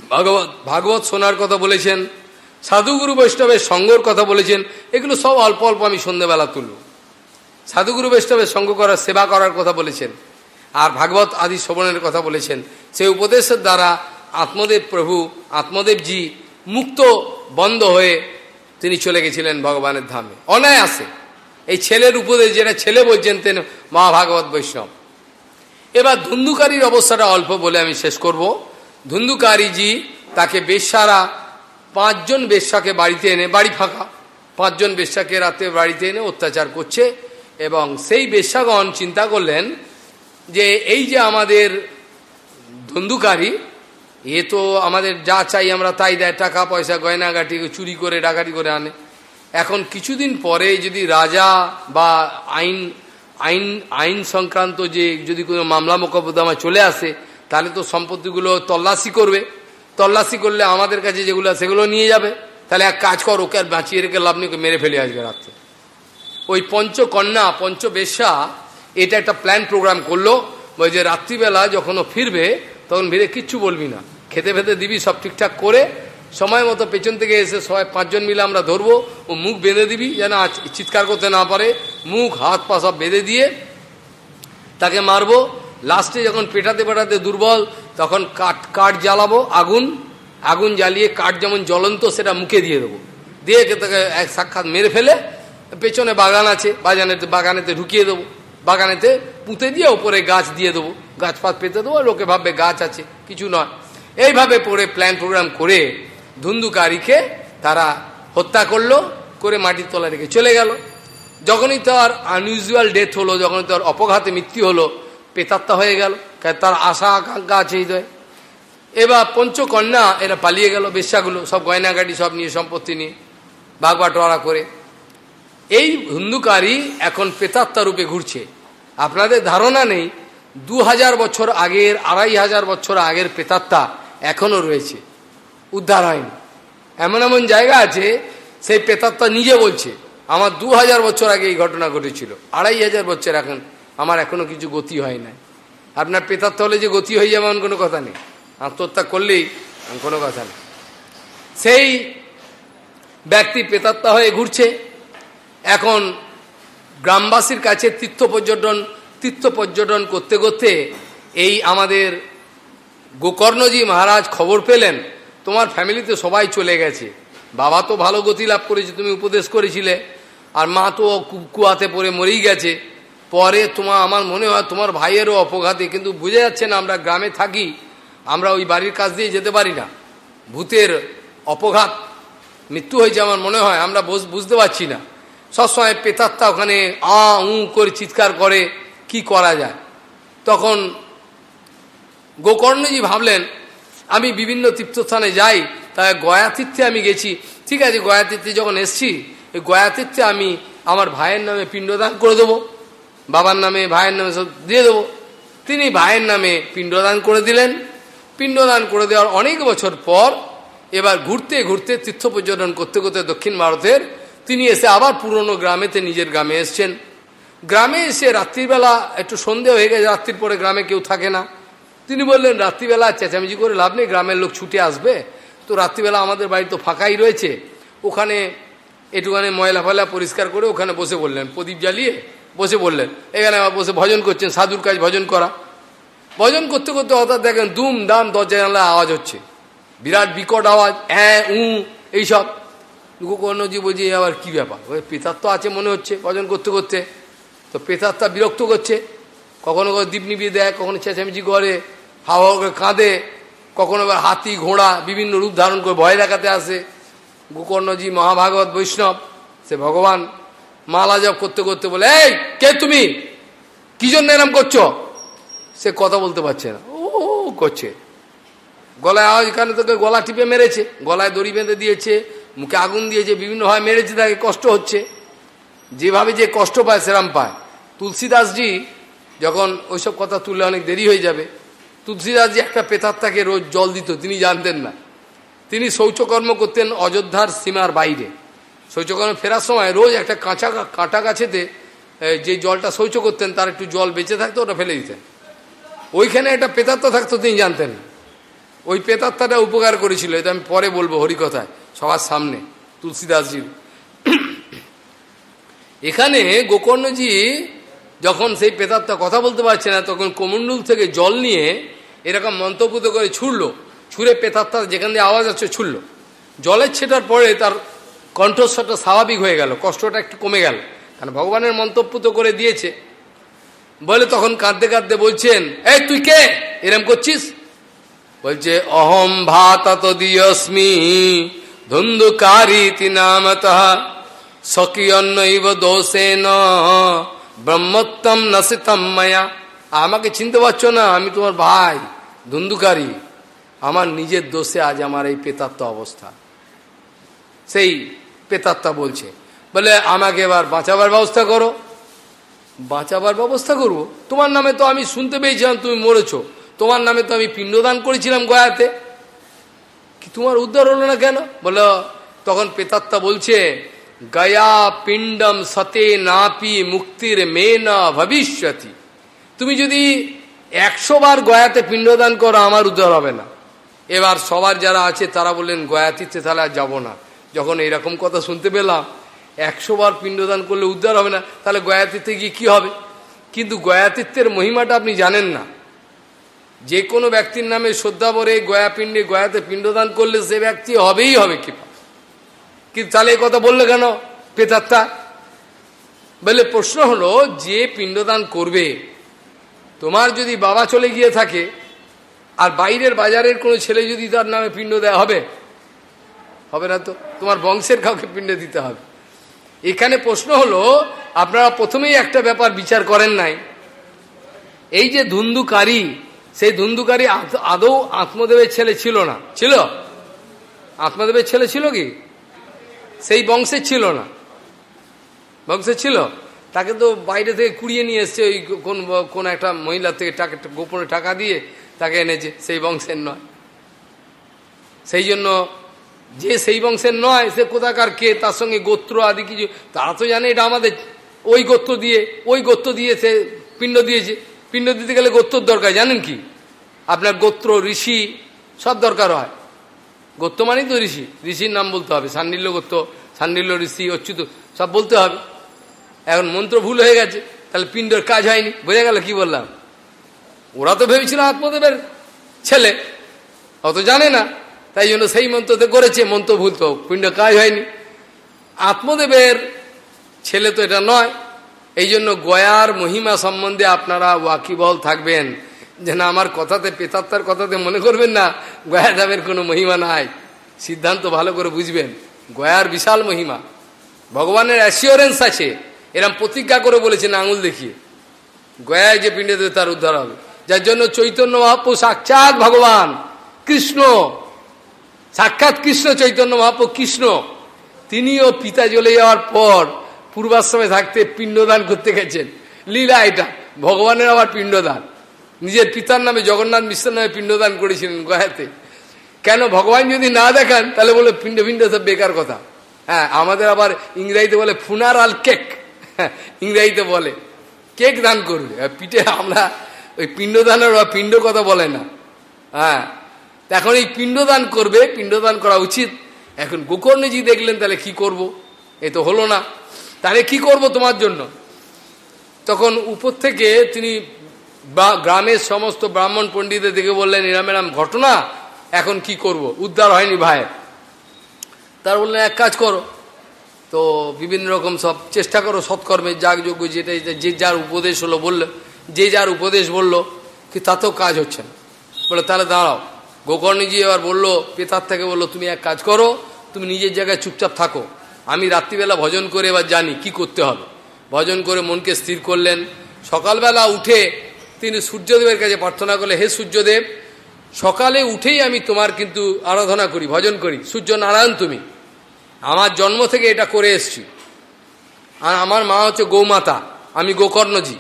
ভাগবত ভাগবত শোনার কথা বলেছেন। সাধুগুরু বৈষ্ণবের সঙ্গর কথা বলেছেন। এগুলো সব অল্প অল্প আমি সন্ধ্যেবেলা তুলব। সাধুগুরু বৈষ্ণবের সঙ্গ করার, সেবা করার কথা বলেছেন। আর ভাগবত আদি শ্রবণের কথা বলেছেন। সেই উপদেশের দ্বারা আত্মদেব প্রভু, আত্মদেবজি মুক্ত, বন্ধ হয়ে তিনি চলে গেছিলেন ভগবানের ধামে। অনায়াসে এই ছেলের উপদেশ যেটা ছেলে বলছেন তেন মহাভাগবত বৈষ্ণব। এবার ধুন্ধুকারীর অবস্থাটা অল্প বলে আমি শেষ করব। ধুন্ধুকারীজি তাকে বেশ্যারা পাঁচজন বেশ্যাকে বাড়িতে এনে, বাড়ি ফাঁকা, পাঁচজন বেশ্যাকে রাতে বাড়িতে এনে অত্যাচার করছে এবং সেই বেশ্যাগণ চিন্তা করলেন যে এই যে আমাদের ধন্দুকারী এ তো আমাদের যা চাই আমরা তাই দেয়, টাকা পয়সা, গয়নাগাটি, চুরি করে, ডাকাটি করে আনে। এখন কিছুদিন পরে যদি রাজা বা আইন আইন আইন সংক্রান্ত যে যদি কোনো মামলা মোকদ্দমা চলে আসে, তাহলে তো সম্পত্তিগুলো তল্লাশি করবে। তল্লাশি করলে আমাদের কাছে যেগুলো সেগুলো নিয়ে যাবে। তাহলে এক কাজ কর, ওকে আর বাঁচিয়ে রেখে লাভ নেই মেরে ফেলে আসবে রাত্রে। ওই পঞ্চকন্যা পঞ্চবেশা এটা একটা প্ল্যান প্রোগ্রাম করল, ওই যে রাত্রিবেলা যখন ও ফিরবে, তখন ভিড়ে কিচ্ছু বলবি না। খেতে ফেতে দিবি, সব ঠিকঠাক করে সময় মতো পেছন থেকে এসে সবাই পাঁচজন মিলে আমরা ধরবো ও মুখ বেঁধে দিবি যেন চিৎকার করতে না পারে। মুখ, হাত, পা সব বেঁধে দিয়ে তাকে মারবো। লাস্টে যখন পেটাতে পেটাতে দুর্বল, তখন কাঠ কাঠ জ্বালাবো, আগুন আগুন জ্বালিয়ে কাঠ যেমন জ্বলন্ত সেটা মুখে দিয়ে দেবো। দিয়ে তাকে এক সাক্ষাৎ মেরে ফেলে, পেছনে বাগান আছে বাগানেতে বাগানেতে ঢুকিয়ে দেবো। বাগানেতে পুঁতে দিয়ে ওপরে গাছ দিয়ে দেবো। গাছপাত পেতে দেবো লোকে ভাববে গাছ আছে, কিছু নয়। এইভাবে পড়ে প্ল্যান প্রোগ্রাম করে ধুন্ধুকারীকে তারা হত্যা করল, করে মাটির তলা রেখে চলে গেল। যখনই তার আনইউজুয়াল ডেথ হলো, যখনই তার অপঘাতে মৃত্যু হলো, পেতাত্তা হয়ে গেল তার আশা, আকাঙ্ক্ষা আছে হৃদয়। এবার পঞ্চকন্যা এরা পালিয়ে গেল বেশ্যাগুলো, সব গয়নাগাটি, সব নিয়ে সম্পত্তি নিয়ে বাগবাটোয়ারা করে। এই হিন্দুকারী এখন পেতাত্তা রূপে ঘুরছে। আপনাদের ধারণা নেই দু হাজার বছর আগের, আড়াই হাজার বছর আগের পেতাত্তা এখনও রয়েছে। উদ্ধার হয়নি। এমন এমন জায়গা আছে, সেই পেতাত্তা নিজে বলছে, আমার দু হাজার বছর আগে এই ঘটনা ঘটেছিল, আড়াই হাজার বছর এখন, আমার এখনও কিছু গতি হয় না আপনার পেতাত্তা হলে যে গতি হয়ে যাবে, এমন কোনো কথা নেই। আত্মহত্যা করলেই কোনো কথা নেই। সেই ব্যক্তি পেতাত্তা হয়ে ঘুরছে। এখন গ্রামবাসীর কাছে তীর্থ পর্যটন তীর্থ পর্যটন করতে করতে এই আমাদের গোকর্ণজি মহারাজ খবর পেলেন। তোমার ফ্যামিলিতে সবাই চলে গেছে। বাবা তো ভালো গতি লাভ করেছে, তুমি উপদেশ করেছিলে। আর মা তো কুয়াতে পড়ে মরেই গেছে। পরে তোমার আমার মনে হয় তোমার ভাইয়েরও অপঘাতে, কিন্তু বুঝে যাচ্ছে না আমরা গ্রামে থাকি, আমরা ওই বাড়ির কাছ দিয়ে যেতে পারি না। ভূতের অপঘাত মৃত্যু হয়েছে আমার মনে হয়, আমরা বুঝতে পারছি না। সবসময় পেতাত্তা ওখানে আ, উঁ করে চিৎকার করে, কি করা যায়? তখন গোকর্ণজি ভাবলেন আমি বিভিন্ন তীর্থস্থানে যাই তাই গয়া তীর্থে আমি গেছি। ঠিক আছে গয়া তীর্থে যখন এসছি, এই গয়া তীর্থে আমি আমার ভাইয়ের নামে পিণ্ডদান করে দেবো, বাবার নামে, ভাইয়ের নামে সব দিয়ে দেবো। তিনি ভাইয়ের নামে পিণ্ডদান করে দিলেন। পিণ্ডদান করে দেওয়ার অনেক বছর পর, এবার ঘুরতে ঘুরতে তীর্থ পর্যটন করতে করতে দক্ষিণ ভারতের, তিনি এসে আবার পুরনো গ্রামেতে নিজের গ্রামে এসছেন। গ্রামে এসে রাত্রিবেলা একটু সন্ধে হয়ে গেছে, রাত্রির পরে গ্রামে কেউ থাকে না। তিনি বললেন, রাত্রিবেলা চেঁচামেচি করে লাভ নেই, গ্রামের লোক ছুটে আসবে। তো রাত্রিবেলা আমাদের বাড়ি তো ফাঁকাই রয়েছে। ওখানে একটুখানি ময়লা ফয়লা পরিষ্কার করে ওখানে বসে বললেন প্রদীপ জ্বালিয়ে বসে বললেন এখানে আবার বসে ভজন করছেন, সাধুর কাজ ভজন করা। ভজন করতে করতে হঠাৎ দেখেন দুম দাম দরজা জানলা আওয়াজ হচ্ছে। বিরাট বিকট আওয়াজ হ্যাঁ উ, এইসব। গোকর্ণজি বলছি আবার কি ব্যাপার? ওই পেতার তো আছে মনে হচ্ছে ভজন করতে করতে। তো পেতারটা বিরক্ত করছে। কখনো কখনো দ্বীপ নিবিয়ে দেয়, কখনো চেঁচামেচি করে, হাওয়া কাঁদে, কখনো আবার হাতি, ঘোড়া বিভিন্ন রূপ ধারণ করে ভয় দেখাতে আসে। গোকর্ণজি, মহাভাগবত, বৈষ্ণব, সে ভগবান মালা জপ করতে করতে বলে, এই, কে তুমি? কি জন্য এরম করছ? সে কথা বলতে পারছে না। ও করছে। গলায় আওয়াজ এখানে তোকে গলা টিপে মেরেছে। গলায় দড়ি বেঁধে দিয়েছে, মুখে আগুন দিয়েছে, বিভিন্নভাবে মেরেছে, তাকে কষ্ট হচ্ছে। যেভাবে যে কষ্ট পায়, সেরাম পায়। তুলসীদাসজি যখন ওইসব কথা তুললে অনেক দেরি হয়ে যাবে। তুলসীদাসজি একটা পেতাত্তাকে রোজ জল দিত, তিনি জানতেন না। তিনি শৌচকর্ম করতেন অযোধ্যার সীমার বাইরে। শৌচকর্ম ফেরার সময় রোজ একটা কাঁচা কাঁটা গাছেতে যে জলটা শৌচ করতেন, তার একটু জল বেঁচে থাকতো, ওটা ফেলে দিতেন। ওইখানে একটা পেতাত্তা থাকতো, তিনি জানতেন ওই পেতাত্তাটা উপকার করেছিল, এটা আমি পরে বলব হরিকথায়, সবার সামনে, তুলসীদাসজির। এখানে গোকর্ণজি যখন সেই পেতাত্তা কথা বলতে পারছে না, তখন কমণ্ডুল থেকে জল নিয়ে এরকম মন্তব্য করে ছুড়লো। ছুঁড়ে পেতাত্তা যেখান দিয়ে আওয়াজ আছে ছুড়লো। জলের ছেটার পরে তার কণ্ঠস্বরটা স্বাভাবিক হয়ে গেল, কষ্টটা একটু কমে গেল। কারণ ভগবানের মন্তব্য তো করে দিয়েছে। বলে তখন কাঁদতে কাঁদতে বলছেন, এই, তুই কে? এরম করছিস? বলছে, অহম ভাত দিয়স্মি ধুন্ধুকারী নামত দোষে দোষেন ব্রহ্মোত্তম নসিতম মায়া। আমাকে চিনতে পারছ না, আমি তোমার ভাই ধুন্ধুকারী আমার নিজের দোষে আজ আমার এই পেতাত্ম অবস্থা। সেই পেতাত্তা বলছে, বলে, আমাকে এবার বাঁচাবার ব্যবস্থা করো। বাঁচাবার ব্যবস্থা করব? তোমার নামে তো আমি শুনতে পেয়েছিলাম, তুমি মরেছো। তোমার নামে তো আমি পিণ্ডদান করেছিলাম গয়াতে। কি তোমার উদ্ধার হলো না কেন? বলো, তখন পেতাত্তা বলছে গয়া পিণ্ডম সতে নাপি মুক্তির মে না ভবিষ্যতি তুমি যদি একশো বার গয়াতে পিণ্ডদান করো, আমার উদ্ধার হবে না। এবার সবার যারা আছে, তারা বললেন, গয়াতিতে তাহলে আর যাব না। যখন এরকম কথা শুনতে পেলাম, একশো বার পিণ্ডদান করলে উদ্ধার হবে না, তাহলে গয়াতীর্থে গিয়ে কী হবে? কিন্তু গয়াতীর্থের মহিমাটা আপনি জানেন না। যে কোনো ব্যক্তির নামে শ্রদ্ধা ভরে গয়া পিণ্ডে গয়াতে পিণ্ডদান করলে সে ব্যক্তি হবেই হবে কৃপা। কিন্তু তাহলে এই কথা বললে কেন পেতাত্তা বলে প্রশ্ন হলো, যে পিণ্ডদান করবে, তোমার যদি বাবা চলে গিয়ে থাকে, আর বাইরের বাজারের কোনো ছেলে যদি তার নামে পিণ্ড দেওয়া হবে হবে না তো? তোমার বংশের কাউকে পিণ্ড দিতে হবে। এখানে প্রশ্ন হলো, আপনারা প্রথমেই একটা ব্যাপার বিচার করেন নাই। এই যে ধুন্দুকারী, সেই ধুন্দুকারী আদৌ আত্মদেবের ছেলে ছিল না। ছিল? আত্মদেবের ছেলে ছিল কি? সেই বংশের ছিল না। বংশের ছিল। তাকে তো বাইরে থেকে কুড়িয়ে নিয়ে এসছে ওই কোন কোন একটা মহিলা থেকে টাকা, গোপনে টাকা দিয়ে তাকে এনেছে। সেই বংশের নয়। সেই জন্য যে সেই বংশের নয়, সে কোথাকার কে, তার সঙ্গে গোত্র আদি কিছু, তারা তো জানে এটা আমাদের। ওই গোত্র দিয়ে, ওই গোত্র দিয়ে সে পিণ্ড দিয়েছে। পিণ্ড দিতে গেলে গোত্রর দরকার, জানেন কি? আপনার গোত্র, ঋষি, সব দরকার হয়। গোত্র মানেই তো ঋষি। ঋষির নাম বলতে হবে। সান্ডিল্য গোত্র সান্ডিল্য ঋষি, অচ্যুত, সব বলতে হবে। এখন মন্ত্র ভুল হয়ে গেছে, তাহলে পিণ্ডর কাজ হয়নি। বোঝা গেল কি বললাম? ওরা তো ভেবেছিল আত্মদেবের ছেলে অত জানে না। তাই জন্য সেই মন্ত্রতে করেছে, মন্ত্র ভুল তো, পিণ্ড কাজ হয়নি। আত্মদেবের ছেলে তো এটা নয়। এই জন্য গয়ার মহিমা সম্বন্ধে আপনারা ওয়াকিবল থাকবেন। যে না আমার কথাতে পেতাত্তার কথাতে মনে করবেন না গয়া ধামের কোনো মহিমা নাই। সিদ্ধান্ত ভালো করে বুঝবেন, গয়ার বিশাল মহিমা। ভগবানের অ্যাসিওরেন্স আছে। এরম প্রতিজ্ঞা করে বলেছেন আঙুল দেখিয়ে। গয়ায় যে পিণ্ডে দেবে, তার উদ্ধার হবে। যার জন্য চৈতন্য মহাপ্রু সাক্ষাৎ ভগবান, কৃষ্ণ। সাক্ষাৎ কৃষ্ণ, চৈতন্য মহাপ্রু কৃষ্ণ। তিনিও পিতা জ্বলে যাওয়ার পর পূর্বাশ্রমে থাকতে পিণ্ডদান করতে গেছেন। লীলা এটা। ভগবানের আবার পিণ্ডদান। নিজের পিতার নামে জগন্নাথ মিশ্রের নামে পিণ্ডদান করেছিলেন গয়াতে কেন ভগবান যদি না দেখান তাহলে বলে পিণ্ড পিণ্ড সব বেকার কথা। হ্যাঁ আমাদের আবার ইংরাজিতে বলে ফুনারাল কেক। হ্যাঁ, ইংরাজিতে বলে কেক দান করবে। পিঠে আমরা ওই পিণ্ডদানের পিণ্ড কথা বলে না। হ্যাঁ এখন এই পিণ্ডদান করবে পিণ্ডদান করা উচিত। এখন গোকর্ণজি দেখলেন তাহলে কি করব। এ তো হলো না। তাহলে কি করব তোমার জন্য? তখন উপর থেকে তিনি গ্রামের সমস্ত ব্রাহ্মণ পণ্ডিতদের দেখে বললেন এরাম এরাম ঘটনা? এখন কি করব? উদ্ধার হয়নি ভাইয়ের তার বললেন, এক কাজ করো। তো বিভিন্ন রকম সব চেষ্টা করো সৎকর্মের যাগযোগ্য যেটা যে যার উপদেশ হলো বলল, যে যার উপদেশ বলল, কি তাতেও কাজ হচ্ছে না। বলে, তাহলে দাঁড়াও। গোকর্ণীজি এবার বলল, পেতার থেকে বলল, তুমি এক কাজ করো, তুমি নিজের জায়গায় চুপচাপ থাকো। আমি রাত্রিবেলা ভজন করে এবার জানি কি করতে হবে। ভজন করে মনকে স্থির করলেন। সকালবেলা উঠে তিনি সূর্যদেবের কাছে প্রার্থনা করলে, হে সূর্যদেব, সকালে উঠেই আমি তোমার কিন্তু আরাধনা করি, ভজন করি। সূর্য নারায়ণ তুমি। আমার জন্ম থেকে এটা করে এসছি। আর আমার মা হচ্ছে গৌমাতা, আমি গোকর্ণজি।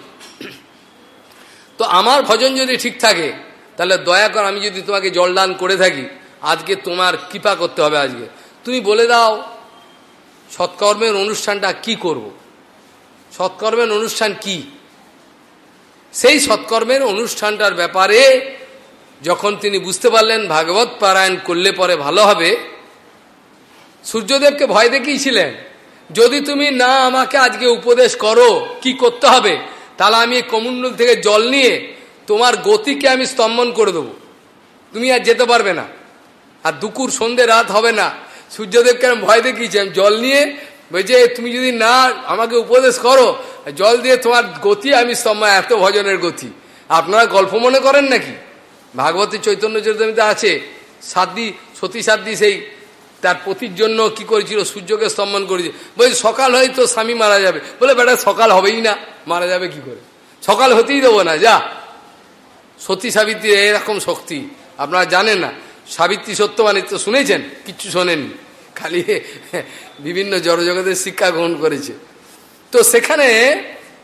তো আমার ভজন যদি ঠিক থাকে, তাহলে দয়া কর আমি যদি তোমাকে জলদান করে থাকি, আজকে তোমার কৃপা করতে হবে আজকে। তুমি বলে দাও, সৎকর্মের অনুষ্ঠানটা কি করব। সৎকর্মের অনুষ্ঠান কি? সেই সৎকর্মের অনুষ্ঠানটার ব্যাপারে যখন তিনি বুঝতে পারলেন ভাগবত পারায়ণ করলে পরে ভালো হবে, সূর্যদেবকে ভয় দেখিয়েছিলেন, যদি তুমি না আমাকে আজকে উপদেশ করো, কি করতে হবে? তাহলে আমি এই কমণ্ডল থেকে জল নিয়ে তোমার গতিকে আমি স্তম্ভন করে দেবো। তুমি আর যেতে পারবে না। আর দুপুর, সন্ধে, রাত হবে না। সূর্যদেবকে আমি ভয় দেখিয়েছি জল নিয়ে বলছে, তুমি যদি না আমাকে উপদেশ করো, জল দিয়ে তোমার গতি, আমি স্তম্ভ এত ভজনের গতি। আপনারা গল্প মনে করেন নাকি? ভাগবতী চৈতন্য চৈতন্যতে আছে সাদ্দি সতী সাদ্দি সেই, তার পতির জন্য কি করেছিল? সূর্যকে স্তম্ভন করেছে। বলছে, সকাল হয়তো স্বামী মারা যাবে। বলে, বেটা, সকাল হবেই না, মারা যাবে কি করে? সকাল হতেই দেবো না, যা। সতী সাবিত্রীর এরকম শক্তি, আপনারা জানেন না। সাবিত্রী সত্যবাণী তো শুনেছেন, কিচ্ছু শোনেননি। খালি বিভিন্ন জড়জগতের শিক্ষা গ্রহণ করেছে। তো সেখানে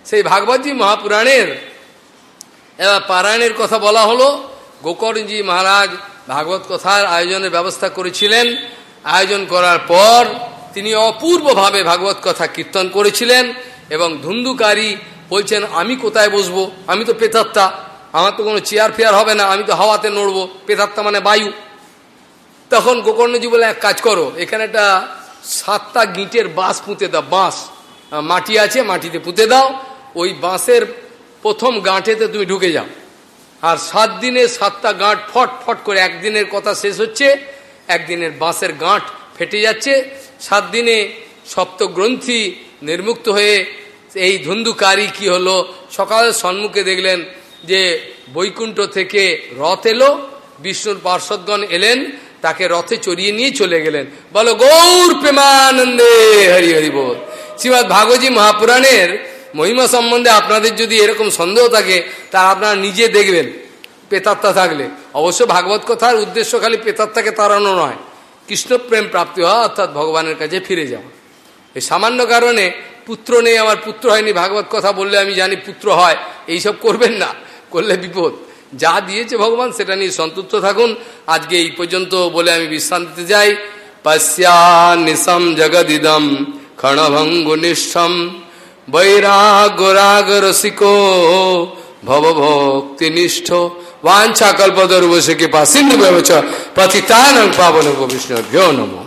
সেই ভাগবতী মহাপুরাণের, এবার পারায়ণের কথা বলা হলো। গোকর্ণজি মহারাজ ভাগবত কথার আয়োজনের ব্যবস্থা করেছিলেন। আয়োজন করার পর তিনি অপূর্বভাবে ভাগবত কথা কীর্তন করেছিলেন এবং ধুন্ধুকারী বলছেন, আমি কোথায় বসবো? আমি তো পেতাত্তা আমার তো কোনো চেয়ার ফেয়ার হবে না। আমি তো হাওয়াতে নড়বো। পেতাত্তা মানে বায়ু। তখন গোকর্ণজি বলে, এক কাজ করো, এখানে একটা সাতটা গিঁটের বাঁশ পুঁতে দাও, বাঁশ। মাটি আছে, মাটিতে পুঁতে দাও। ওই বাঁশের প্রথম গাঁটেতে তুমি ঢুকে যাও। আর সাত দিনে সাতটা গাঁট ফট ফট করে, একদিনের কথা শেষ হচ্ছে, একদিনের বাঁশের গাঁট ফেটে যাচ্ছে। সাত দিনে সপ্তগ্রন্থি নির্মুক্ত হয়ে, এই ধুন্ধুকারী কি হলো? সকালের সম্মুখে দেখলেন যে বৈকুণ্ঠ থেকে রথ এলো, বিষ্ণুর পার্শ্বদগণ এলেন তাকে রথে চড়িয়ে নিয়ে চলে গেলেন। বলো, গৌর প্রেমানন্দে হরি হরি বল। শ্রীমৎ ভাগবতী মহাপুরাণের মহিমা সম্বন্ধে আপনাদের যদি এরকম সন্দেহ থাকে, তা আপনারা নিজে দেখবেন পেতাত্তা থাকলে। অবশ্য ভাগবত কথার উদ্দেশ্য খালি পেতাত্তাকে তাড়ানো নয় কৃষ্ণপ্রেম প্রাপ্তি হওয়া অর্থাৎ ভগবানের কাছে ফিরে যাওয়া। এই সামান্য কারণে পুত্র নেই, আমার পুত্র হয়নি, ভাগবত কথা বললে আমি জানি পুত্র হয়, এইসব করবেন না, করলে বিপদ। যা দিয়েছে ভগবান সেটা নিয়ে সন্তুষ্ট থাকুন আজকে এই পর্যন্ত বলে আমি বিশ্রাম দিতে যাই পশ্যা নিশম জগদিদম ক্ষণভঙ্গু নিঃসম বৈরাগ রসিকো ভবভক্তিনিষ্ঠ वाञ्छा कल्पतरुवश के पास सिंधु पतितानं पावन विष्णुभ्यो नमो